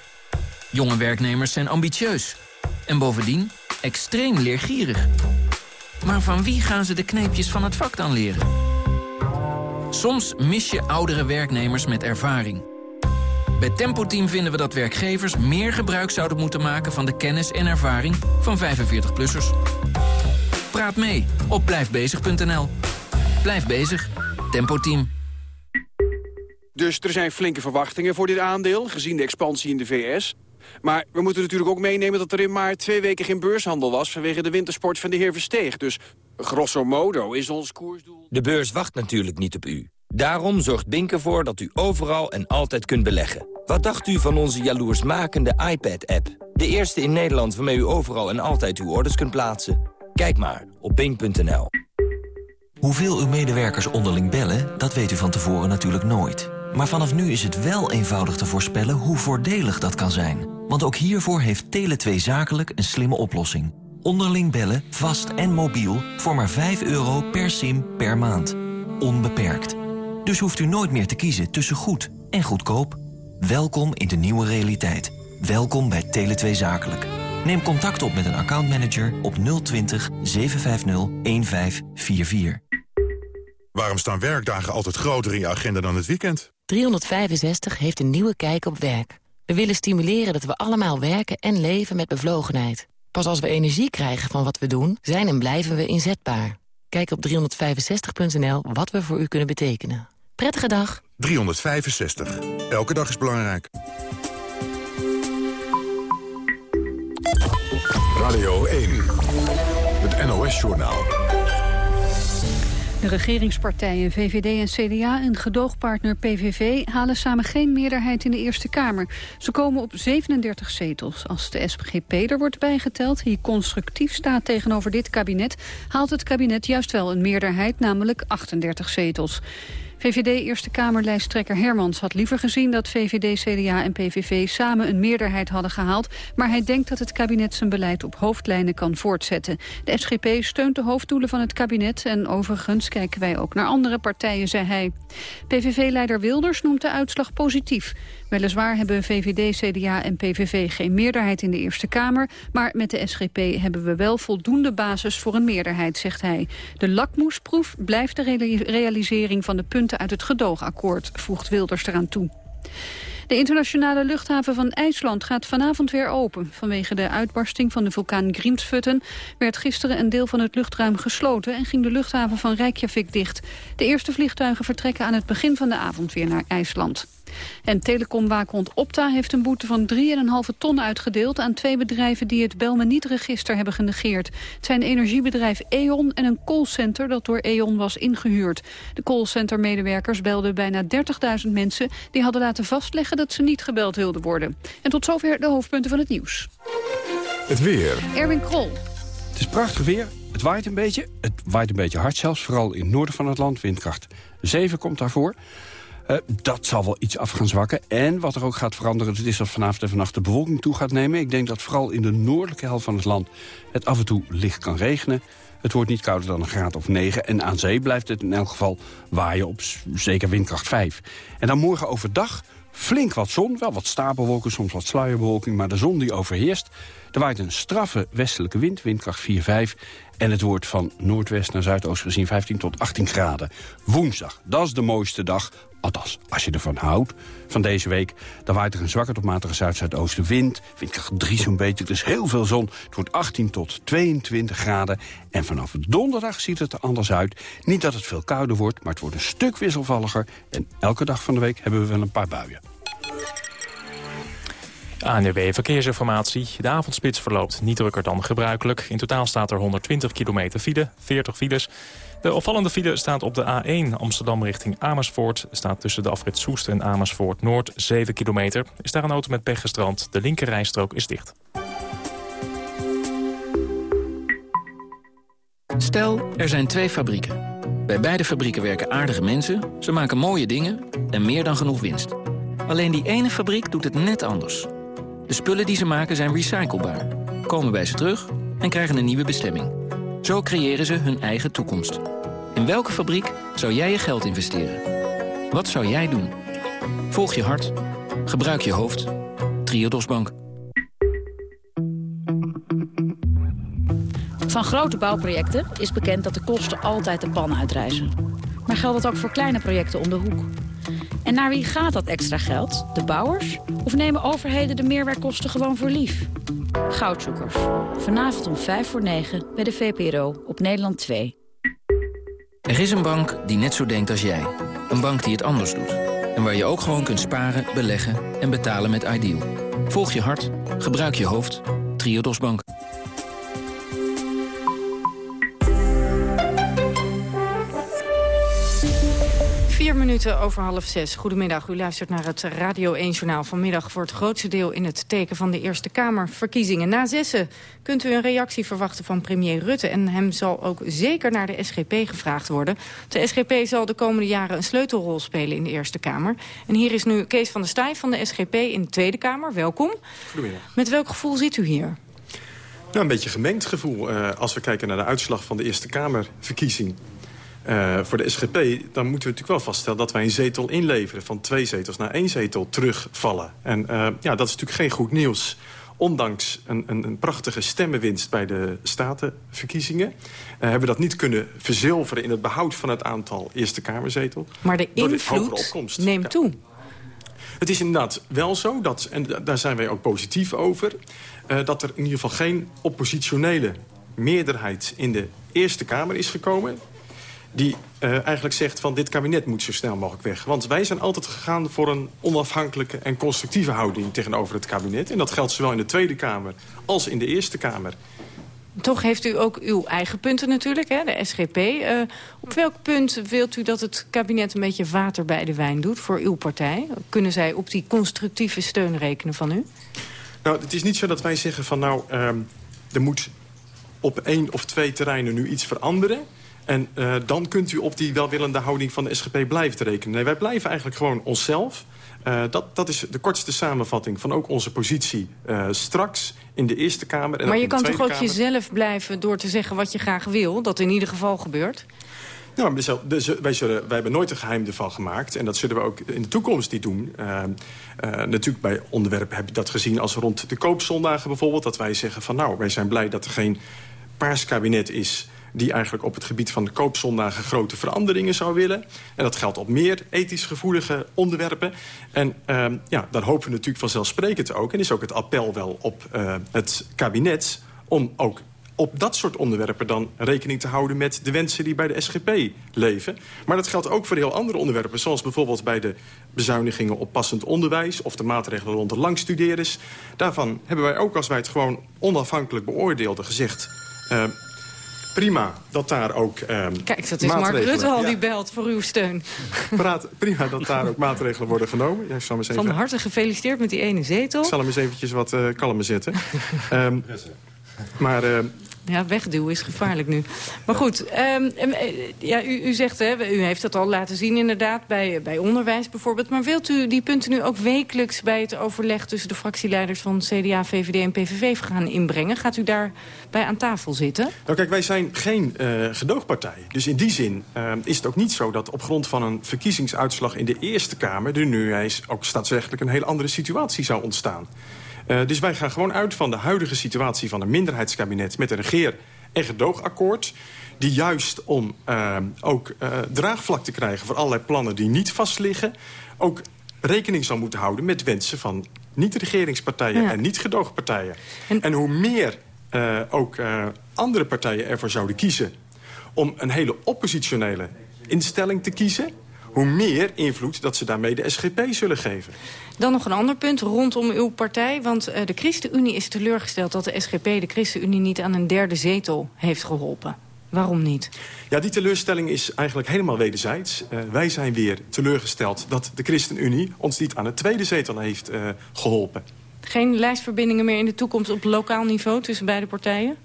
Jonge werknemers zijn ambitieus. En bovendien extreem leergierig. Maar van wie gaan ze de kneepjes van het vak dan leren? Soms mis je oudere werknemers met ervaring. Bij Tempo Team vinden we dat werkgevers meer gebruik zouden moeten maken... van de kennis en ervaring van 45-plussers. Praat mee op blijfbezig.nl. Blijf bezig. Tempo Team. Dus er zijn flinke verwachtingen voor dit aandeel, gezien de expansie in de VS. Maar we moeten natuurlijk ook meenemen dat er in maart twee weken geen beurshandel was... vanwege de wintersport van de heer Versteeg. Dus grosso modo is ons koersdoel... De beurs wacht natuurlijk niet op u. Daarom zorgt Bink ervoor dat u overal en altijd kunt beleggen. Wat dacht u van onze jaloersmakende iPad-app? De eerste in Nederland waarmee u overal en altijd uw orders kunt plaatsen. Kijk maar op bink.nl. Hoeveel uw medewerkers onderling bellen, dat weet u van tevoren natuurlijk nooit. Maar vanaf nu is het wel eenvoudig te voorspellen hoe voordelig dat kan zijn. Want ook hiervoor heeft Tele2 Zakelijk een slimme oplossing. Onderling bellen, vast en mobiel, voor maar 5 euro per sim per maand. Onbeperkt. Dus hoeft u nooit meer te kiezen tussen goed en goedkoop. Welkom in de nieuwe realiteit. Welkom bij Tele2 Zakelijk. Neem contact op met een accountmanager op 020 750 1544. Waarom staan werkdagen altijd groter in je agenda dan het weekend? 365 heeft een nieuwe kijk op werk. We willen stimuleren dat we allemaal werken en leven met bevlogenheid. Pas als we energie krijgen van wat we doen, zijn en blijven we inzetbaar. Kijk op 365.nl wat we voor u kunnen betekenen. Prettige dag. 365. Elke dag is belangrijk. Radio 1. Het NOS-journaal. De regeringspartijen VVD en CDA en gedoogpartner PVV halen samen geen meerderheid in de Eerste Kamer. Ze komen op 37 zetels. Als de SGP er wordt bijgeteld, die constructief staat tegenover dit kabinet, haalt het kabinet juist wel een meerderheid, namelijk 38 zetels. VVD Eerste Kamerlijsttrekker Hermans had liever gezien dat VVD, CDA en PVV samen een meerderheid hadden gehaald, maar hij denkt dat het kabinet zijn beleid op hoofdlijnen kan voortzetten. De SGP steunt de hoofddoelen van het kabinet en overigens kijken wij ook naar andere partijen, zei hij. PVV-leider Wilders noemt de uitslag positief. Weliswaar hebben VVD, CDA en PVV geen meerderheid in de Eerste Kamer... maar met de SGP hebben we wel voldoende basis voor een meerderheid, zegt hij. De lakmoesproef blijft de realisering van de punten uit het gedoogakkoord, voegt Wilders eraan toe. De internationale luchthaven van IJsland gaat vanavond weer open. Vanwege de uitbarsting van de vulkaan Grimsvötn werd gisteren een deel van het luchtruim gesloten en ging de luchthaven van Reykjavik dicht. De eerste vliegtuigen vertrekken aan het begin van de avond weer naar IJsland. En telecomwaakhond Opta heeft een boete van 3,5 ton uitgedeeld... aan twee bedrijven die het Belmeniet-register hebben genegeerd. Het zijn energiebedrijf E.ON en een callcenter dat door E.ON was ingehuurd. De callcenter-medewerkers belden bijna 30.000 mensen... die hadden laten vastleggen dat ze niet gebeld wilden worden. En tot zover de hoofdpunten van het nieuws. Het weer. Erwin Krol. Het is prachtig weer. Het waait een beetje. Het waait een beetje hard zelfs, vooral in het noorden van het land. Windkracht 7 komt daarvoor. Uh, dat zal wel iets af gaan zwakken. En wat er ook gaat veranderen, dat is dat vanavond en vannacht de bewolking toe gaat nemen. Ik denk dat vooral in de noordelijke helft van het land het af en toe licht kan regenen. Het wordt niet kouder dan een graad of 9. En aan zee blijft het in elk geval waaien op zeker windkracht 5. En dan morgen overdag flink wat zon. Wel wat stapelwolken, soms wat sluierbewolking. Maar de zon die overheerst. Er waait een straffe westelijke wind, windkracht 4-5. En het wordt van noordwest naar zuidoost gezien 15 tot 18 graden. Woensdag, dat is de mooiste dag. Althans, als je ervan houdt, van deze week... dan waait er een zwakke tot matige zuid-zuidoostenwind. Windkracht 3 zo'n beetje, dus heel veel zon. Het wordt 18 tot 22 graden. En vanaf donderdag ziet het er anders uit. Niet dat het veel kouder wordt, maar het wordt een stuk wisselvalliger. En elke dag van de week hebben we wel een paar buien. ANWB Verkeersinformatie. De avondspits verloopt niet drukker dan gebruikelijk. In totaal staat er 120 kilometer file, 40 files. De opvallende file staat op de A1 Amsterdam richting Amersfoort. Staat tussen de afrit Soest en Amersfoort Noord 7 kilometer. Is daar een auto met pech gestrand. De linkerrijstrook is dicht. Stel, er zijn twee fabrieken. Bij beide fabrieken werken aardige mensen, ze maken mooie dingen en meer dan genoeg winst. Alleen die ene fabriek doet het net anders. De spullen die ze maken zijn recyclebaar, komen bij ze terug en krijgen een nieuwe bestemming. Zo creëren ze hun eigen toekomst. In welke fabriek zou jij je geld investeren? Wat zou jij doen? Volg je hart. Gebruik je hoofd. Triodos Bank. Van grote bouwprojecten is bekend dat de kosten altijd de pan uitreizen. Maar geldt dat ook voor kleine projecten om de hoek? En naar wie gaat dat extra geld? De bouwers? Of nemen overheden de meerwerkkosten gewoon voor lief? Goudzoekers. Vanavond om 5 voor 9 bij de VPRO op Nederland 2. Er is een bank die net zo denkt als jij. Een bank die het anders doet. En waar je ook gewoon kunt sparen, beleggen en betalen met Ideal. Volg je hart, gebruik je hoofd. Triodos Bank. Minuten over half zes. Goedemiddag, u luistert naar het Radio 1-journaal vanmiddag... voor het grootste deel in het teken van de Eerste Kamerverkiezingen. Na zessen kunt u een reactie verwachten van premier Rutte... en hem zal ook zeker naar de SGP gevraagd worden. De SGP zal de komende jaren een sleutelrol spelen in de Eerste Kamer. En hier is nu Kees van der Staaij van de SGP in de Tweede Kamer. Welkom. Goedemiddag. Met welk gevoel zit u hier? Nou, een beetje gemengd gevoel. Uh, als we kijken naar de uitslag van de Eerste Kamerverkiezing... Uh, voor de SGP, dan moeten we natuurlijk wel vaststellen... dat wij een zetel inleveren. Van twee zetels naar één zetel terugvallen. En uh, ja, dat is natuurlijk geen goed nieuws. Ondanks een, een, een prachtige stemmenwinst bij de statenverkiezingen... Uh, hebben we dat niet kunnen verzilveren in het behoud van het aantal Eerste Kamerzetels. Maar de invloed de neemt toe. Het is inderdaad wel zo, dat, en daar zijn wij ook positief over... Dat er in ieder geval geen oppositionele meerderheid in de Eerste Kamer is gekomen die uh, eigenlijk zegt van dit kabinet moet zo snel mogelijk weg. Want wij zijn altijd gegaan voor een onafhankelijke en constructieve houding tegenover het kabinet. En dat geldt zowel in de Tweede Kamer als in de Eerste Kamer. Toch heeft u ook uw eigen punten natuurlijk, hè, de SGP. Uh, op welk punt wilt u dat het kabinet een beetje water bij de wijn doet voor uw partij? Kunnen zij op die constructieve steun rekenen van u? Nou, het is niet zo dat wij zeggen van nou, uh, er moet op één of twee terreinen nu iets veranderen. En uh, dan kunt u op die welwillende houding van de SGP blijven rekenen. Nee, wij blijven eigenlijk gewoon onszelf. Uh, dat, dat is de kortste samenvatting van ook onze positie uh, straks in de Eerste Kamer. En maar je kan toch ook Kamer. jezelf blijven door te zeggen wat je graag wil? Dat in ieder geval gebeurt? Nou, dus wij, zullen, wij hebben nooit een geheim ervan gemaakt. En dat zullen we ook in de toekomst niet doen. Uh, uh, natuurlijk bij onderwerpen heb je dat gezien als rond de koopzondagen bijvoorbeeld. Dat wij zeggen van nou, wij zijn blij dat er geen paars kabinet is die eigenlijk op het gebied van de koopzondagen grote veranderingen zou willen. En dat geldt op meer ethisch gevoelige onderwerpen. En uh, ja, dan hopen we natuurlijk vanzelfsprekend ook... en is ook het appel wel op uh, het kabinet... om ook op dat soort onderwerpen dan rekening te houden... met de wensen die bij de SGP leven. Maar dat geldt ook voor heel andere onderwerpen... zoals bijvoorbeeld bij de bezuinigingen op passend onderwijs... of de maatregelen rond de langstudeerders. Daarvan hebben wij ook, als wij het gewoon onafhankelijk beoordeelden, gezegd... Uh, prima dat daar ook um, Kijk, dat is Mark Rutte al ja. die belt voor uw steun. *laughs* Praat, prima dat daar ook maatregelen worden genomen. Ja, zal eens even... Van harte gefeliciteerd met die ene zetel. Ik zal hem eens eventjes wat uh, kalmer zetten. um, *laughs* maar... Uh, ja, wegduwen is gevaarlijk nu. Maar goed, um, ja, u, u zegt, hè, u heeft dat al laten zien inderdaad, bij, bij onderwijs bijvoorbeeld. Maar wilt u die punten nu ook wekelijks bij het overleg tussen de fractieleiders van CDA, VVD en PVV gaan inbrengen? Gaat u daarbij aan tafel zitten? Nou kijk, wij zijn geen uh, gedoogpartij. Dus in die zin uh, is het ook niet zo dat op grond van een verkiezingsuitslag in de Eerste Kamer... er nu eens ook staatsrechtelijk een hele andere situatie zou ontstaan. Uh, dus wij gaan gewoon uit van de huidige situatie van een minderheidskabinet... met een regeer- en gedoogakkoord die juist om uh, ook uh, draagvlak te krijgen... voor allerlei plannen die niet vastliggen... ook rekening zal moeten houden met wensen van niet-regeringspartijen... Ja. en niet-gedoogpartijen. En... en hoe meer uh, ook andere partijen ervoor zouden kiezen... om een hele oppositionele instelling te kiezen hoe meer invloed dat ze daarmee de SGP zullen geven. Dan nog een ander punt rondom uw partij. Want uh, de ChristenUnie is teleurgesteld dat de SGP de ChristenUnie niet aan een derde zetel heeft geholpen. Waarom niet? Ja, die teleurstelling is eigenlijk helemaal wederzijds. Uh, wij zijn weer teleurgesteld dat de ChristenUnie ons niet aan een tweede zetel heeft uh, geholpen. Geen lijstverbindingen meer in de toekomst op lokaal niveau tussen beide partijen?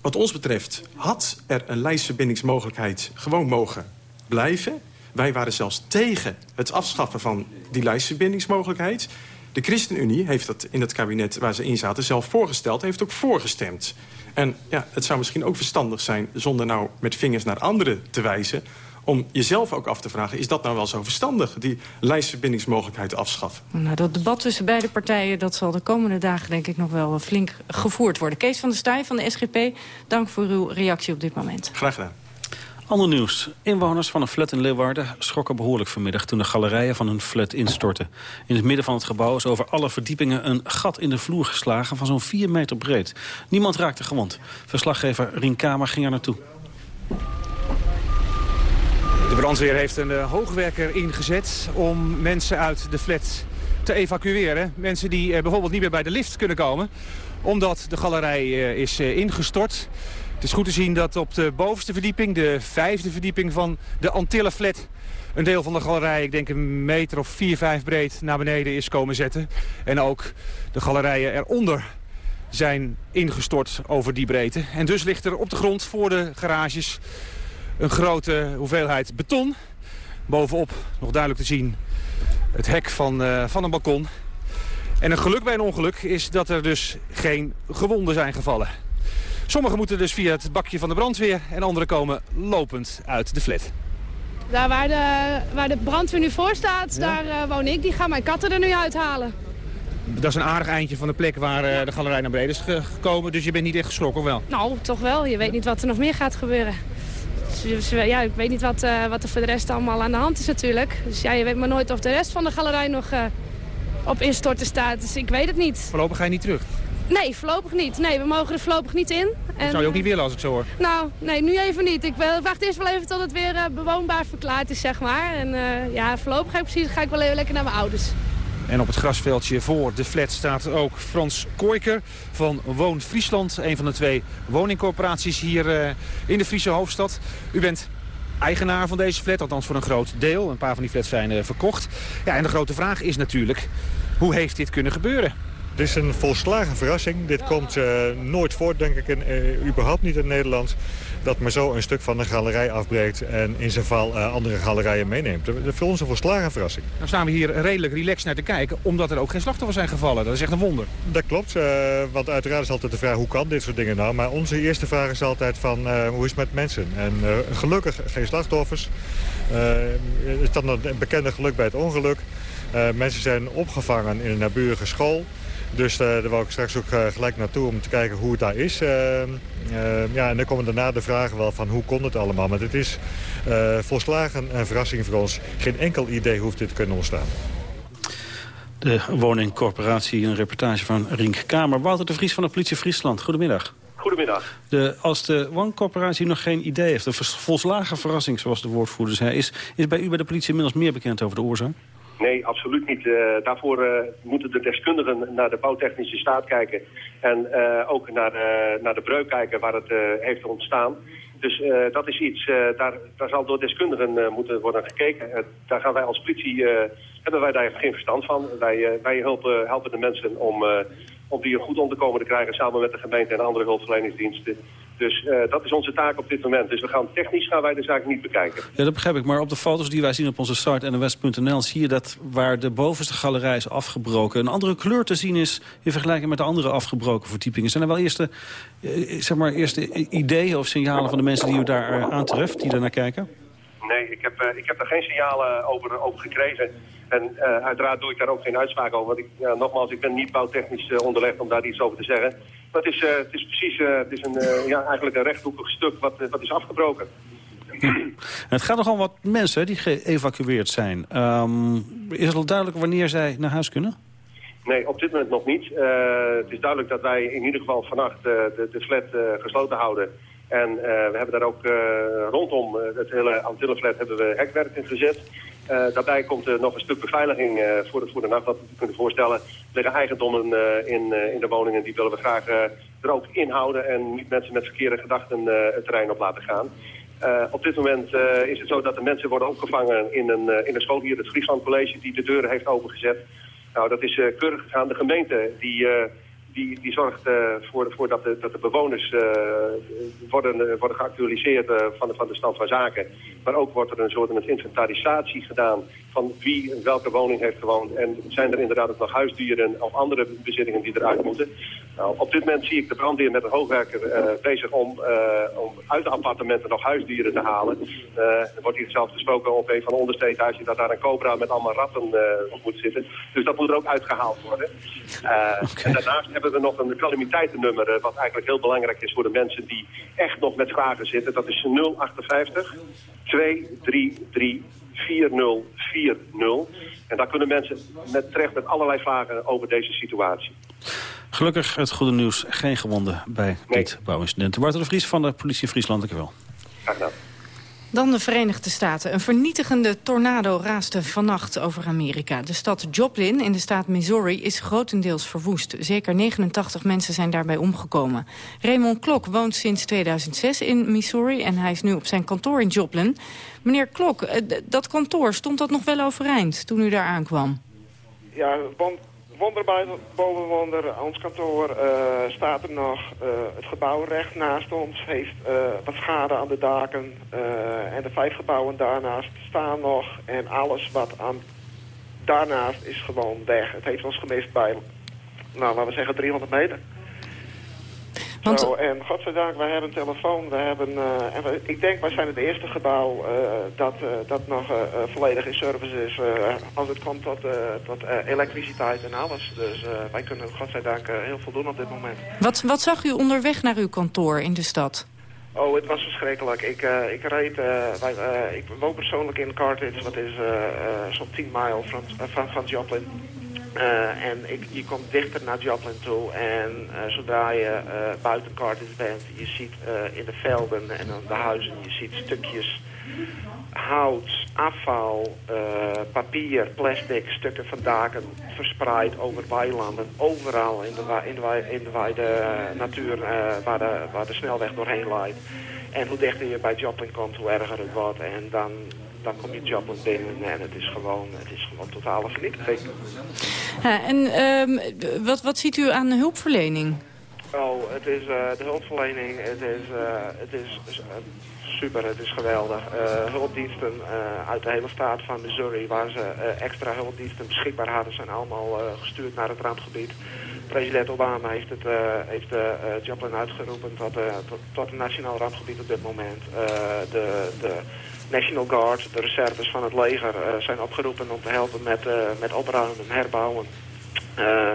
Wat ons betreft had er een lijstverbindingsmogelijkheid gewoon mogen blijven. Wij waren zelfs tegen het afschaffen van die lijstverbindingsmogelijkheid. De ChristenUnie heeft dat in het kabinet waar ze in zaten zelf voorgesteld. Heeft ook voorgestemd. En ja, het zou misschien ook verstandig zijn, zonder nou met vingers naar anderen te wijzen om jezelf ook af te vragen... is dat nou wel zo verstandig, die lijstverbindingsmogelijkheid afschaffen? Nou, dat debat tussen beide partijen dat zal de komende dagen denk ik nog wel flink gevoerd worden. Kees van der Staaij van de SGP, dank voor uw reactie op dit moment. Graag gedaan. Ander nieuws. Inwoners van een flat in Leeuwarden schrokken behoorlijk vanmiddag... toen de galerijen van hun flat instortten. In het midden van het gebouw is over alle verdiepingen... een gat in de vloer geslagen van zo'n 4 meter breed. Niemand raakte gewond. Verslaggever Rien Kamer ging er naartoe. De brandweer heeft een uh, hoogwerker ingezet om mensen uit de flat te evacueren. Mensen die uh, bijvoorbeeld niet meer bij de lift kunnen komen omdat de galerij uh, is ingestort. Het is goed te zien dat op de bovenste verdieping, de vijfde verdieping van de Antille flat... een deel van de galerij, ik denk een meter of 4, 5 breed, naar beneden is komen zetten. En ook de galerijen eronder zijn ingestort over die breedte. En dus ligt er op de grond voor de garages een grote hoeveelheid beton. Bovenop nog duidelijk te zien het hek van, uh, van een balkon. En een geluk bij een ongeluk is dat er dus geen gewonden zijn gevallen. Sommigen moeten dus via het bakje van de brandweer en anderen komen lopend uit de flat. Daar waar de, waar de brandweer nu voor staat, daar uh, woon ik. Die gaan mijn katten er nu uithalen. Dat is een aardig eindje van de plek waar uh, de galerij naar beneden is gekomen. Dus je bent niet echt geschrokken, of wel? Nou, toch wel. Je weet niet wat er nog meer gaat gebeuren. Dus, ja, ik weet niet wat, uh, wat er voor de rest allemaal aan de hand is natuurlijk. Dus ja, je weet maar nooit of de rest van de galerij nog op instorten staat. Dus ik weet het niet. Voorlopig ga je niet terug? Nee, voorlopig niet. Nee, we mogen er voorlopig niet in. En, zou je ook niet willen als ik zo hoor? Nou, nee, nu even niet. Ik wacht eerst wel even tot het weer uh, bewoonbaar verklaard is, zeg maar. En uh, ja, voorlopig ga ik, precies, ga ik wel even lekker naar mijn ouders. En op het grasveldje voor de flat staat ook Frans Kooiker van Woon Friesland. Een van de twee woningcorporaties hier uh, in de Friese hoofdstad. U bent eigenaar van deze flat, althans voor een groot deel. Een paar van die flats zijn verkocht. Ja, en de grote vraag is natuurlijk, hoe heeft dit kunnen gebeuren? Dit is een volslagen verrassing. Dit komt uh, nooit voor, denk ik, in, uh, überhaupt niet in Nederland. Dat maar zo een stuk van een galerij afbreekt en in zijn geval uh, andere galerijen meeneemt. Dat is voor ons een volslagen verrassing. Nou staan we hier redelijk relaxed naar te kijken, omdat er ook geen slachtoffers zijn gevallen. Dat is echt een wonder. Dat klopt, want uiteraard is altijd de vraag hoe kan dit soort dingen nou. Maar onze eerste vraag is altijd van hoe is het met mensen? En gelukkig geen slachtoffers. Het is dan een bekende geluk bij het ongeluk. mensen zijn opgevangen in een naburige school. Dus uh, daar wil ik straks ook uh, gelijk naartoe om te kijken hoe het daar is. Uh, ja, en dan komen daarna de vragen wel van hoe kon het allemaal. Maar het is volslagen een verrassing voor ons. Geen enkel idee hoe dit kunnen ontstaan. De woningcorporatie, een reportage van Rink Kamer. Wouter de Vries van de politie Friesland, goedemiddag. Goedemiddag. De, als de woningcorporatie nog geen idee heeft, een volslagen verrassing zoals de woordvoerder zei... is, is bij u bij de politie inmiddels meer bekend over de oorzaak? Nee, absoluut niet. Uh, daarvoor uh, moeten de deskundigen naar de bouwtechnische staat kijken. En uh, ook naar naar de breuk kijken waar het heeft ontstaan. Dus dat is iets, daar, daar zal door deskundigen moeten worden gekeken. daar gaan wij als politie, hebben wij daar geen verstand van. Wij, wij helpen, helpen de mensen om, om die goed onderkomen te krijgen... samen met de gemeente en andere hulpverleningsdiensten. Dus uh, dat is onze taak op dit moment. Dus we gaan technisch gaan wij de zaak niet bekijken. Ja, dat begrijp ik. Maar op de foto's die wij zien op onze site nws.nl... zie je dat waar de bovenste galerij is afgebroken... een andere kleur te zien is in vergelijking met de andere afgebroken verdiepingen. Zijn er wel eerste, uh, zeg maar, eerste ideeën of signalen van de mensen die u daar uh, aantreft... die daar naar kijken? Nee, ik heb, ik heb daar geen signalen over, over gekregen. En uh, uiteraard doe ik daar ook geen uitspraak over. Want ik, ja, nogmaals, ik ben niet bouwtechnisch uh, onderlegd om daar iets over te zeggen. Maar het is, uh, het is precies het is een, ja, eigenlijk een rechthoekig stuk wat, wat is afgebroken. Het gaat nogal wat mensen die geëvacueerd zijn. Um, is het al duidelijk wanneer zij naar huis kunnen? Nee, op dit moment nog niet. het is duidelijk dat wij in ieder geval vannacht de, de flat gesloten houden. En we hebben daar ook rondom het hele Antilleflat hebben we hekwerken gezet. Uh, daarbij komt er nog een stuk beveiliging uh, voor, de, voor de nacht. Wat we kunnen voorstellen, liggen eigendommen uh, in, in de woningen. Die willen we graag er ook inhouden en niet mensen met verkeerde gedachten het terrein op laten gaan. op dit moment is het zo dat de mensen worden opgevangen in een, in een school hier, het Friesland College, die de deuren heeft opengezet. Nou, dat is keurig gegaan. De gemeente die die, die zorgt ervoor voor dat, de, dat de bewoners uh, worden, worden geactualiseerd van, de, van de stand van zaken. Maar ook wordt er een soort inventarisatie gedaan van wie in welke woning heeft gewoond. En zijn er inderdaad ook nog huisdieren of andere bezittingen die eruit moeten. Nou, op dit moment zie ik de brandweer met een hoogwerker bezig om, om uit de appartementen nog huisdieren te halen. Er wordt hier zelfs gesproken op een van de onderste etages dat daar een cobra met allemaal ratten op moet zitten. Dus dat moet er ook uitgehaald worden. Okay. En daarnaast hebben we nog een calamiteitennummer wat eigenlijk heel belangrijk is voor de mensen die echt nog met vragen zitten. Dat is 058 233 4040. En daar kunnen mensen met, terecht met allerlei vragen over deze situatie. Gelukkig het goede nieuws. Geen gewonden bij nee. dit bouwincident. Bart de Vries van de politie Friesland, dank u wel. Graag gedaan. Dan de Verenigde Staten. Een vernietigende tornado raasde vannacht over Amerika. De stad Joplin in de staat Missouri is grotendeels verwoest. Zeker 89 mensen zijn daarbij omgekomen. Raymond Klok woont sinds 2006 in Missouri... en hij is nu op zijn kantoor in Joplin. Meneer Klok, eh, dat kantoor, stond dat nog wel overeind toen u daar aankwam? Ja, want boven wonder, ons kantoor uh, staat er nog. Uh, het gebouw recht naast ons heeft uh, wat schade aan de daken. en de vijf gebouwen daarnaast staan nog. En alles wat aan daarnaast is gewoon weg. Het heeft ons gemist bij, nou, laten we zeggen, 300 meter. Want... Zo, en godzijdank, wij hebben een telefoon. We hebben, uh, en ik denk, wij zijn het eerste gebouw uh, dat, uh, dat nog volledig in service is. als het komt tot, tot elektriciteit en alles. Dus wij kunnen godzijdank heel veel doen op dit moment. Wat, wat zag u onderweg naar uw kantoor in de stad? Oh, het was verschrikkelijk. Ik, uh, ik reed, uh, wij, uh, ik woon persoonlijk in Carthage, wat is zo'n 10 mijl van, van, van Joplin. Uh, en ik, je komt dichter naar Joplin toe en uh, zodra je uh, buiten Carthage bent, je ziet in de velden en de huizen, je ziet stukjes hout, afval, papier, plastic, stukken van daken verspreid over weilanden. Overal in de, in de, in de natuur waar, de, waar de snelweg doorheen leidt. En hoe dichter je bij Joplin komt, hoe erger het wordt. En dan dan kom je Joplin binnen en het is gewoon, het is gewoon totale vernietiging. Ja, en um, wat, wat ziet u aan de hulpverlening? Oh, het is uh, de hulpverlening, het is, uh, het is uh, super, het is geweldig. hulpdiensten uit de hele staat van Missouri, waar ze extra hulpdiensten beschikbaar hadden, zijn allemaal gestuurd naar het rampgebied. President Obama heeft, het, heeft Joplin uitgeroepen tot, tot, tot, een nationaal rampgebied op dit moment. de, de National Guard, de reserves van het leger, uh, zijn opgeroepen om te helpen met, uh, met opruimen en herbouwen. Uh,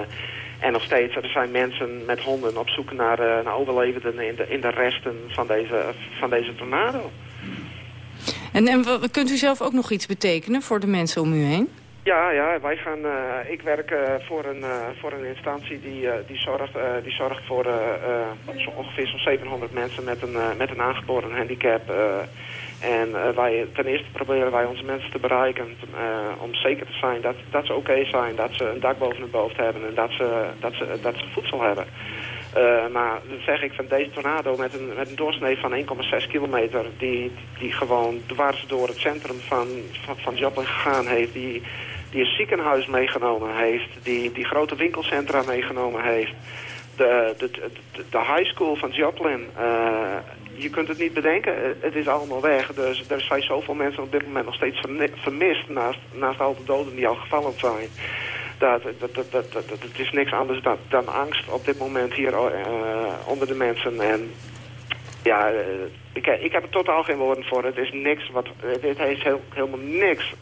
en nog steeds, er zijn mensen met honden op zoek naar, naar overlevenden in de, in de resten van deze, van deze tornado. En, en kunt u zelf ook nog iets betekenen voor de mensen om u heen? Ja, ja wij gaan, uh, ik werk uh, voor, een, uh, voor een instantie die, die, zorgt, die zorgt voor zo ongeveer zo'n 700 mensen met een, met een aangeboren handicap. En uh, wij, ten eerste proberen wij onze mensen te bereiken uh, om zeker te zijn dat, dat ze oké zijn, dat ze een dak boven hun hoofd hebben en dat ze, dat ze, dat ze voedsel hebben. Uh, maar dan zeg ik van deze tornado met een, met een doorsnee van 1,6 kilometer... Die, die gewoon dwars door het centrum van, van, van Joplin gegaan heeft... Die, die een ziekenhuis meegenomen heeft, die, die grote winkelcentra meegenomen heeft... De, de, de, de high school van Joplin, je kunt het niet bedenken. Het is allemaal weg. Dus er zijn zoveel mensen op dit moment nog steeds vermist... naast, naast al de doden die al gevallen zijn. Dat, dat, dat, dat, dat, het is niks anders dan, dan angst op dit moment hier uh, onder de mensen. En ja, uh, ik, ik heb er totaal geen woorden voor. Het is niks wat... Dit heeft helemaal niks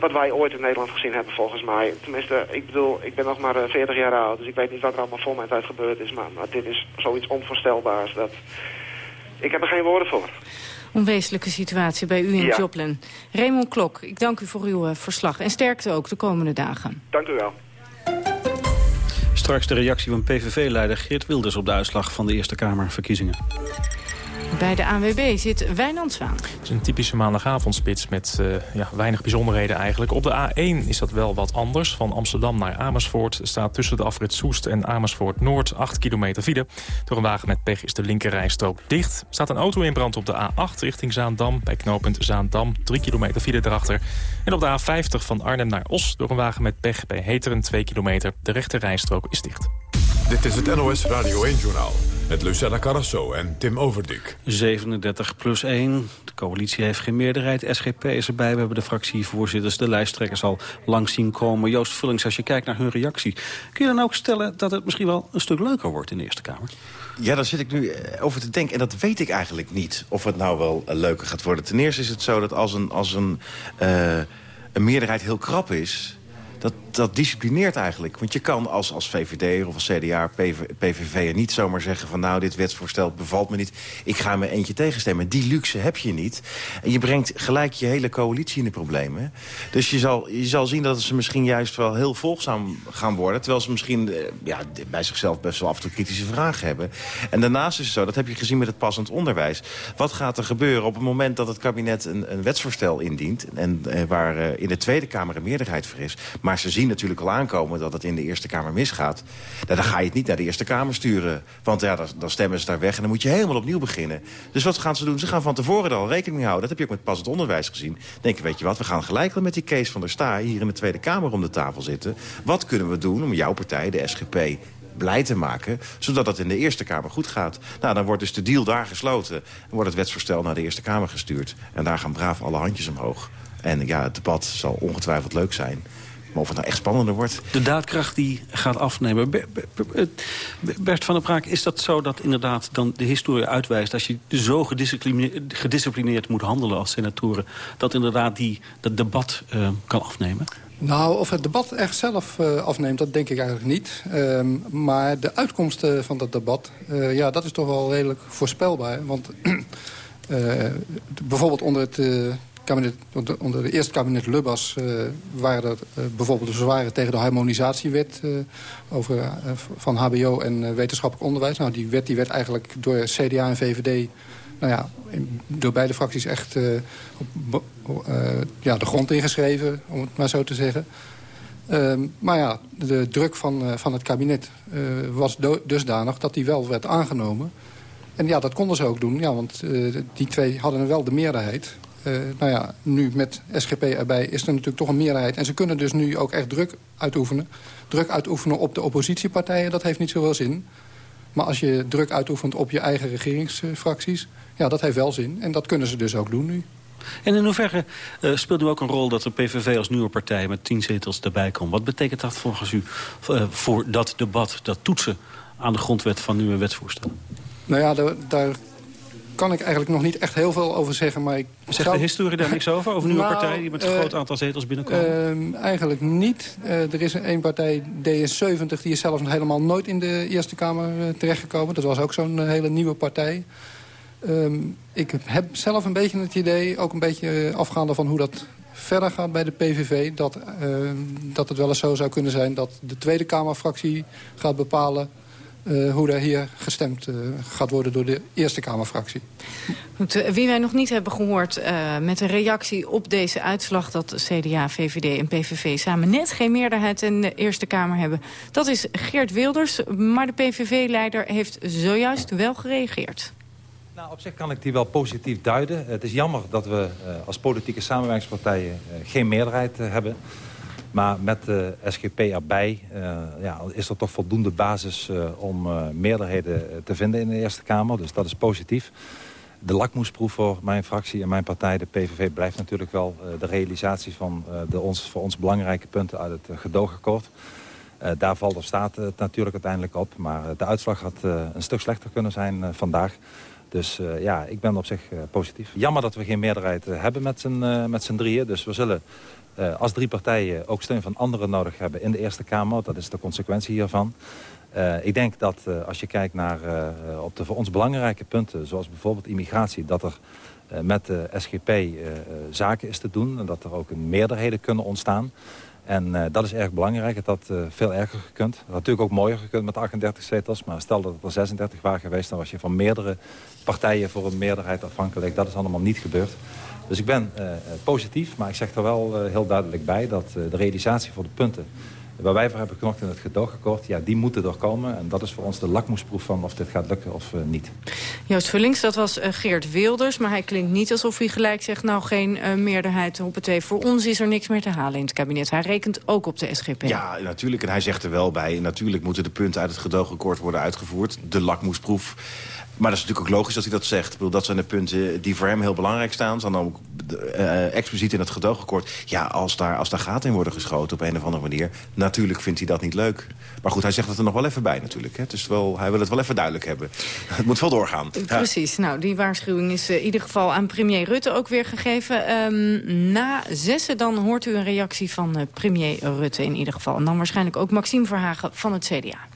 wat wij ooit in Nederland gezien hebben volgens mij. Tenminste, ik bedoel, ik ben nog maar 40 jaar oud, dus ik weet niet wat er allemaal voor mijn tijd gebeurd is. Maar, maar dit is zoiets onvoorstelbaars. Dat, ik heb er geen woorden voor. Onwezenlijke situatie bij u in ja. Joplin. Raymond Klok, ik dank u voor uw uh, verslag. En sterkte ook de komende dagen. Dank u wel. Straks de reactie van PVV-leider Geert Wilders op de uitslag van de Eerste Kamerverkiezingen. Bij de ANWB zit Wijnand Zwaan. Het is een typische maandagavondspits met uh, ja, weinig bijzonderheden eigenlijk. Op de A1 is dat wel wat anders. Van Amsterdam naar Amersfoort staat tussen de afrit Soest en Amersfoort Noord 8 kilometer file. Door een wagen met pech is de linkerrijstrook dicht. staat een auto in brand op de A8 richting Zaandam. Bij knooppunt Zaandam 3 kilometer file erachter. En op de A50 van Arnhem naar Os door een wagen met pech bij Heteren 2 kilometer. De rechterrijstrook is dicht. Dit is het NOS Radio 1-journaal Met Lucella Carrasso en Tim Overdik. 37 plus 1. De coalitie heeft geen meerderheid. SGP is erbij. We hebben de fractievoorzitters, de lijsttrekkers al lang zien komen. Joost Vullings, als je kijkt naar hun reactie... kun je dan ook stellen dat het misschien wel een stuk leuker wordt in de Eerste Kamer? Ja, daar zit ik nu eh, over te denken. En dat weet ik eigenlijk niet. Of het nou wel eh, leuker gaat worden. Ten eerste is het zo dat als een, als een, uh, een meerderheid heel krap is dat, dat disciplineert eigenlijk. Want je kan als, als VVD of als CDA, PV, PVV niet zomaar zeggen van... nou, dit wetsvoorstel bevalt me niet, ik ga me eentje tegenstemmen. Die luxe heb je niet. En je brengt gelijk je hele coalitie in de problemen. Dus je zal, je zal zien dat ze misschien juist wel heel volgzaam gaan worden... terwijl ze misschien eh, ja, bij zichzelf best wel af en toe kritische vragen hebben. En daarnaast is het zo, dat heb je gezien met het passend onderwijs. Wat gaat er gebeuren op het moment dat het kabinet een, een wetsvoorstel indient... en eh, waar uh, in de Tweede Kamer een meerderheid voor is... Maar ze zien natuurlijk al aankomen dat het in de Eerste Kamer misgaat. Dan ga je het niet naar de Eerste Kamer sturen. Want ja, dan, stemmen ze daar weg en dan moet je helemaal opnieuw beginnen. Dus wat gaan ze doen? Ze gaan van tevoren al rekening houden. Dat heb je ook met pas het onderwijs gezien. Dan denk je, weet je wat, we gaan gelijk met die Kees van der Staaij... hier in de Tweede Kamer om de tafel zitten. Wat kunnen we doen om jouw partij, de SGP blij te maken, zodat het in de Eerste Kamer goed gaat. Nou, dan wordt dus de deal daar gesloten. en wordt het wetsvoorstel naar de Eerste Kamer gestuurd. En daar gaan braaf alle handjes omhoog. En ja, het debat zal ongetwijfeld leuk zijn. Maar of het nou echt spannender wordt... De daadkracht die gaat afnemen. Bert van der Praak, is dat zo dat inderdaad dan de historie uitwijst... als je zo gedisciplineerd, gedisciplineerd moet handelen als senatoren... dat inderdaad die, dat debat uh, kan afnemen? Nou, of het debat echt zelf uh, afneemt, dat denk ik eigenlijk niet. Um, maar de uitkomsten van dat debat, uh, ja, dat is toch wel redelijk voorspelbaar. Want *clears throat* bijvoorbeeld onder het onder de eerste kabinet Lubbers uh, waren er uh, bijvoorbeeld bezwaren tegen de harmonisatiewet uh, over, van hbo en wetenschappelijk onderwijs. Nou, die wet die werd eigenlijk door CDA en VVD nou ja, door beide fracties echt op ja, de grond ingeschreven, om het maar zo te zeggen. Ehm, maar ja, de druk van, van het kabinet was dusdanig dat die wel werd aangenomen. En ja, dat konden ze ook doen, ja, want die twee hadden wel de meerderheid. Uh, nou ja, nu met SGP erbij is er natuurlijk toch een meerderheid. En ze kunnen dus nu ook echt druk uitoefenen. Druk uitoefenen op de oppositiepartijen, dat heeft niet zoveel zin. Maar als je druk uitoefent op je eigen regeringsfracties... ja, dat heeft wel zin. En dat kunnen ze dus ook doen nu. En in hoeverre uh, speelt u ook een rol dat de PVV als nieuwe partij... met tien zetels erbij komt? Wat betekent dat volgens u uh, voor dat debat, dat toetsen aan de grondwet van nieuwe wetsvoorstellen? Nou ja, daar, daar kan ik eigenlijk nog niet echt heel veel over zeggen. Maar ik Zegt de historie daar niks over? Over nieuwe nou, partijen die met een uh, groot aantal zetels binnenkomen? Uh, eigenlijk niet. Uh, er is een partij, DS70, die is zelfs helemaal nooit in de Eerste Kamer terechtgekomen. Dat was ook zo'n hele nieuwe partij. Um, ik heb zelf een beetje het idee, ook een beetje afgaande van hoe dat verder gaat bij de PVV... Dat, dat het wel eens zo zou kunnen zijn dat de Tweede Kamerfractie gaat bepalen uh, hoe er hier gestemd uh, gaat worden door de Eerste Kamerfractie. Goed, uh, wie wij nog niet hebben gehoord met een reactie op deze uitslag... dat CDA, VVD en PVV samen net geen meerderheid in de Eerste Kamer hebben... dat is Geert Wilders, maar de PVV-leider heeft zojuist wel gereageerd. Nou, op zich kan ik die wel positief duiden. Het is jammer dat we als politieke samenwerkingspartijen geen meerderheid hebben... Maar met de SGP erbij uh, ja, is er toch voldoende basis uh, om uh, meerderheden te vinden in de Eerste Kamer. Dus dat is positief. De lakmoesproef voor mijn fractie en mijn partij, de PVV, blijft natuurlijk wel de realisatie van de ons, voor ons belangrijke punten uit het gedoogakkoord. daar valt of staat het natuurlijk uiteindelijk op. Maar de uitslag had een stuk slechter kunnen zijn vandaag. Dus ja, ik ben op zich positief. Jammer dat we geen meerderheid hebben met z'n drieën. Dus we zullen als drie partijen ook steun van anderen nodig hebben in de Eerste Kamer. Dat is de consequentie hiervan. Uh, ik denk dat uh, als je kijkt naar op de voor ons belangrijke punten... zoals bijvoorbeeld immigratie... dat er met de SGP zaken is te doen... en dat er ook een meerderheden kunnen ontstaan... En dat is erg belangrijk. Het had veel erger gekund. Het had natuurlijk ook mooier gekund met 38 zetels. Maar stel dat het er 36 waren geweest... dan was je van meerdere partijen voor een meerderheid afhankelijk. Dat is allemaal niet gebeurd. Dus ik ben uh, positief, maar ik zeg er wel uh, heel duidelijk bij... dat uh, de realisatie voor de punten waar wij voor hebben geknokt in het gedoogakkoord... ja, die moeten er komen. En dat is voor ons de lakmoesproef van of dit gaat lukken of uh, niet. Joost Vullings, dat was uh, Geert Wilders. Maar hij klinkt niet alsof hij gelijk zegt... nou, geen uh, meerderheid op het twee. Voor ons is er niks meer te halen in het kabinet. Hij rekent ook op de SGP. Ja, natuurlijk. En hij zegt er wel bij... natuurlijk moeten de punten uit het gedoogakkoord worden uitgevoerd. De lakmoesproef maar dat is natuurlijk ook logisch dat hij dat zegt. Ik bedoel, dat zijn de punten die voor hem heel belangrijk staan. Ze dan ook uh, expliciet in het gedoogakkoord. Ja, als daar, als daar gaten in worden geschoten op een of andere manier... natuurlijk vindt hij dat niet leuk. Maar goed, hij zegt het er nog wel even bij natuurlijk. Hè. Dus wel, hij wil het wel even duidelijk hebben. Het moet wel doorgaan. Precies. Nou, die waarschuwing is in ieder geval aan premier Rutte ook weer gegeven. Um, na zessen dan hoort u een reactie van premier Rutte in ieder geval. En dan waarschijnlijk ook Maxime Verhagen van het CDA.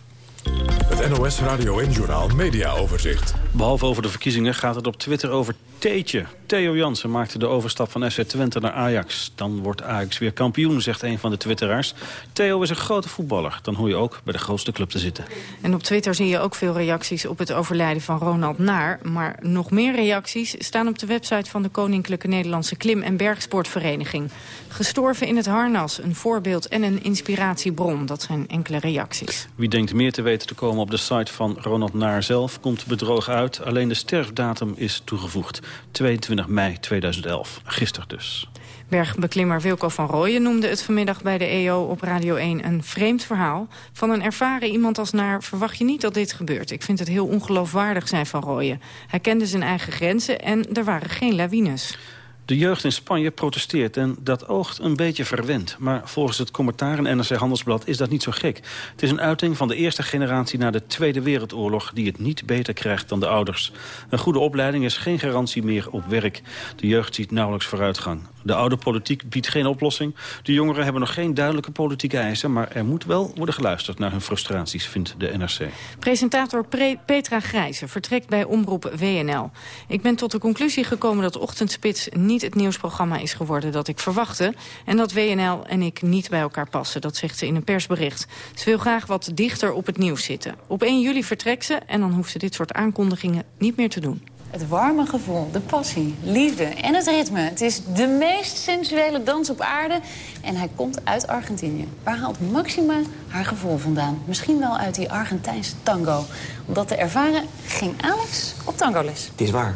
Het NOS Radio en Journaal Media Overzicht. Behalve over de verkiezingen gaat het op Twitter over Teetje. Theo Jansen maakte de overstap van FC Twente naar Ajax. Dan wordt Ajax weer kampioen, zegt een van de twitteraars. Theo is een grote voetballer. Dan hoor je ook bij de grootste club te zitten. En op Twitter zie je ook veel reacties op het overlijden van Ronald Naar. Maar nog meer reacties staan op de website van de Koninklijke Nederlandse Klim- en Bergsportvereniging. Gestorven in het harnas, een voorbeeld en een inspiratiebron. Dat zijn enkele reacties. Wie denkt meer te weten te komen op de site van Ronald Naar zelf... komt bedroog uit. Alleen de sterfdatum is toegevoegd. 22 mei 2011. Gisteren dus. Bergbeklimmer Wilco van Rooyen noemde het vanmiddag bij de EO op Radio 1 een vreemd verhaal. Van een ervaren iemand als naar verwacht je niet dat dit gebeurt. Ik vind het heel ongeloofwaardig zijn van Rooyen. Hij kende zijn eigen grenzen en er waren geen lawines. De jeugd in Spanje protesteert en dat oogt een beetje verwend. Maar volgens het commentaar in NRC Handelsblad is dat niet zo gek. Het is een uiting van de eerste generatie na de Tweede Wereldoorlog... die het niet beter krijgt dan de ouders. Een goede opleiding is geen garantie meer op werk. De jeugd ziet nauwelijks vooruitgang. De oude politiek biedt geen oplossing. De jongeren hebben nog geen duidelijke politieke eisen... maar er moet wel worden geluisterd naar hun frustraties, vindt de NRC. Presentator Pre Petra Grijze vertrekt bij Omroep WNL. Ik ben tot de conclusie gekomen dat Ochtendspits niet het nieuwsprogramma is geworden dat ik verwachtte... en dat WNL en ik niet bij elkaar passen, dat zegt ze in een persbericht. Ze wil graag wat dichter op het nieuws zitten. Op 1 juli vertrekt ze en dan hoeft ze dit soort aankondigingen niet meer te doen. Het warme gevoel, de passie, liefde en het ritme. Het is de meest sensuele dans op aarde. En hij komt uit Argentinië. Waar haalt Maxima haar gevoel vandaan? Misschien wel uit die Argentijnse tango. Om dat te ervaren ging Alex op tangoles. Het is waar.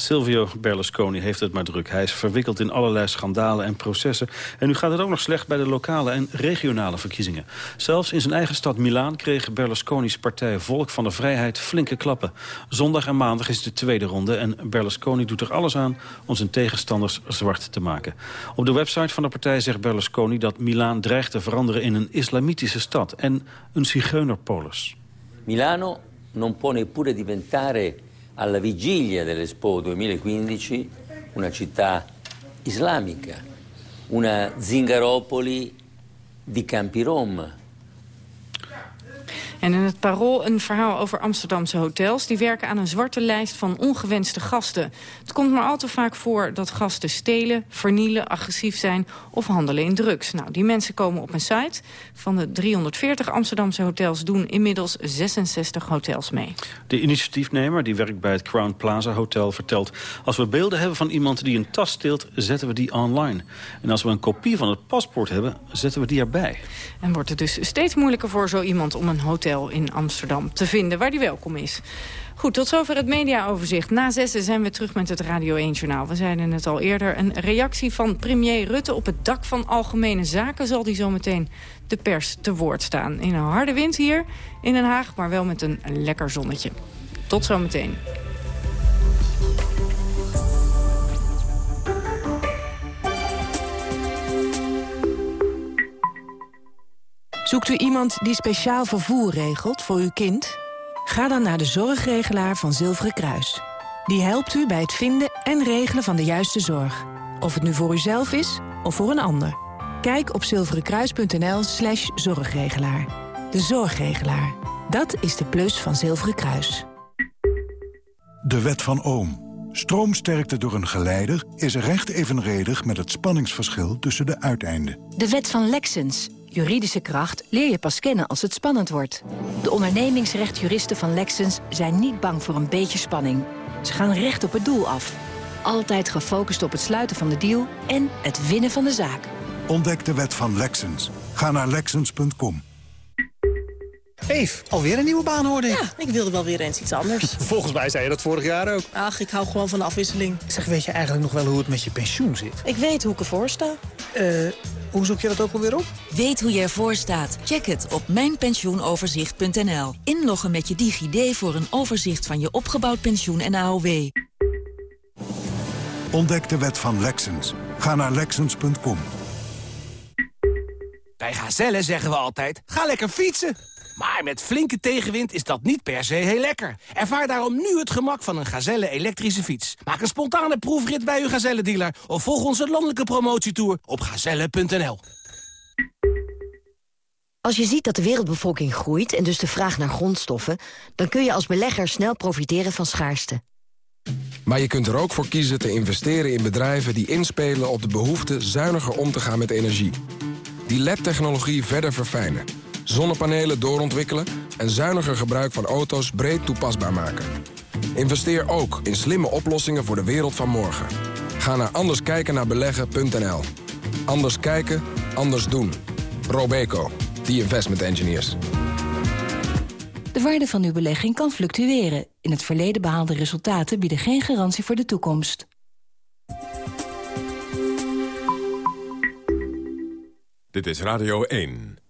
Silvio Berlusconi heeft het maar druk. Hij is verwikkeld in allerlei schandalen en processen. En nu gaat het ook nog slecht bij de lokale en regionale verkiezingen. Zelfs in zijn eigen stad Milaan kreeg Berlusconi's partij Volk van de Vrijheid flinke klappen. Zondag en maandag is de tweede ronde en Berlusconi doet er alles aan om zijn tegenstanders zwart te maken. Op de website van de partij zegt Berlusconi dat Milaan dreigt te veranderen in een islamitische stad en een zigeunerpolis. Milano non può neppure diventare alla vigilia dell'Expo 2015 una città islamica, una Zingaropoli di Campi Rom. En in het Parool een verhaal over Amsterdamse hotels. Die werken aan een zwarte lijst van ongewenste gasten. Het komt maar al te vaak voor dat gasten stelen, vernielen, agressief zijn... of handelen in drugs. Nou, die mensen komen op een site. Van de 340 Amsterdamse hotels doen inmiddels 66 hotels mee. De initiatiefnemer, die werkt bij het Crown Plaza Hotel, vertelt... als we beelden hebben van iemand die een tas steelt, zetten we die online. En als we een kopie van het paspoort hebben, zetten we die erbij. En wordt het dus steeds moeilijker voor zo iemand om een hotel in Amsterdam te vinden, waar die welkom is. Goed, tot zover het mediaoverzicht. Na zessen zijn we terug met het Radio 1-journaal. We zeiden het al eerder. Een reactie van premier Rutte op het dak van Algemene Zaken... zal die zometeen de pers te woord staan. In een harde wind hier in Den Haag, maar wel met een lekker zonnetje. Tot zometeen. Zoekt u iemand die speciaal vervoer regelt voor uw kind? Ga dan naar de zorgregelaar van Zilveren Kruis. Die helpt u bij het vinden en regelen van de juiste zorg. Of het nu voor uzelf is of voor een ander. Kijk op zilverenkruis.nl slash zorgregelaar. De zorgregelaar. Dat is de plus van Zilveren Kruis. De wet van Ohm. Stroomsterkte door een geleider is recht evenredig met het spanningsverschil tussen de uiteinden. De wet van Lexens. Juridische kracht leer je pas kennen als het spannend wordt. De ondernemingsrechtjuristen van Lexens zijn niet bang voor een beetje spanning. Ze gaan recht op het doel af. Altijd gefocust op het sluiten van de deal en het winnen van de zaak. Ontdek de wet van Lexens. Ga naar Lexens.com. Eef, alweer een nieuwe baan hoorde ik. Ja, ik wilde wel weer eens iets anders. *laughs* Volgens mij zei je dat vorig jaar ook. Ach, ik hou gewoon van de afwisseling. Zeg, weet je eigenlijk nog wel hoe het met je pensioen zit? Ik weet hoe ik ervoor sta. Eh, hoe zoek je dat ook alweer op? Weet hoe je ervoor staat? Check het op mijnpensioenoverzicht.nl. Inloggen met je DigiD voor een overzicht van je opgebouwd pensioen en AOW. Ontdek de wet van Lexens. Ga naar Lexens.com. Bij Gazelle zeggen we altijd, ga lekker fietsen. Maar met flinke tegenwind is dat niet per se heel lekker. Ervaar daarom nu het gemak van een Gazelle elektrische fiets. Maak een spontane proefrit bij uw Gazelle-dealer... of volg onze landelijke promotietour op gazelle.nl. Als je ziet dat de wereldbevolking groeit en dus de vraag naar grondstoffen... dan kun je als belegger snel profiteren van schaarste. Maar je kunt er ook voor kiezen te investeren in bedrijven die inspelen op de behoefte zuiniger om te gaan met energie. Die LED-technologie verder verfijnen. Zonnepanelen doorontwikkelen en zuiniger gebruik van auto's breed toepasbaar maken. Investeer ook in slimme oplossingen voor de wereld van morgen. Ga naar anderskijkennaarbeleggen.nl. Anders kijken, anders doen. Robeco, the investment engineers. De waarde van uw belegging kan fluctueren. In het verleden behaalde resultaten bieden geen garantie voor de toekomst. Dit is Radio 1.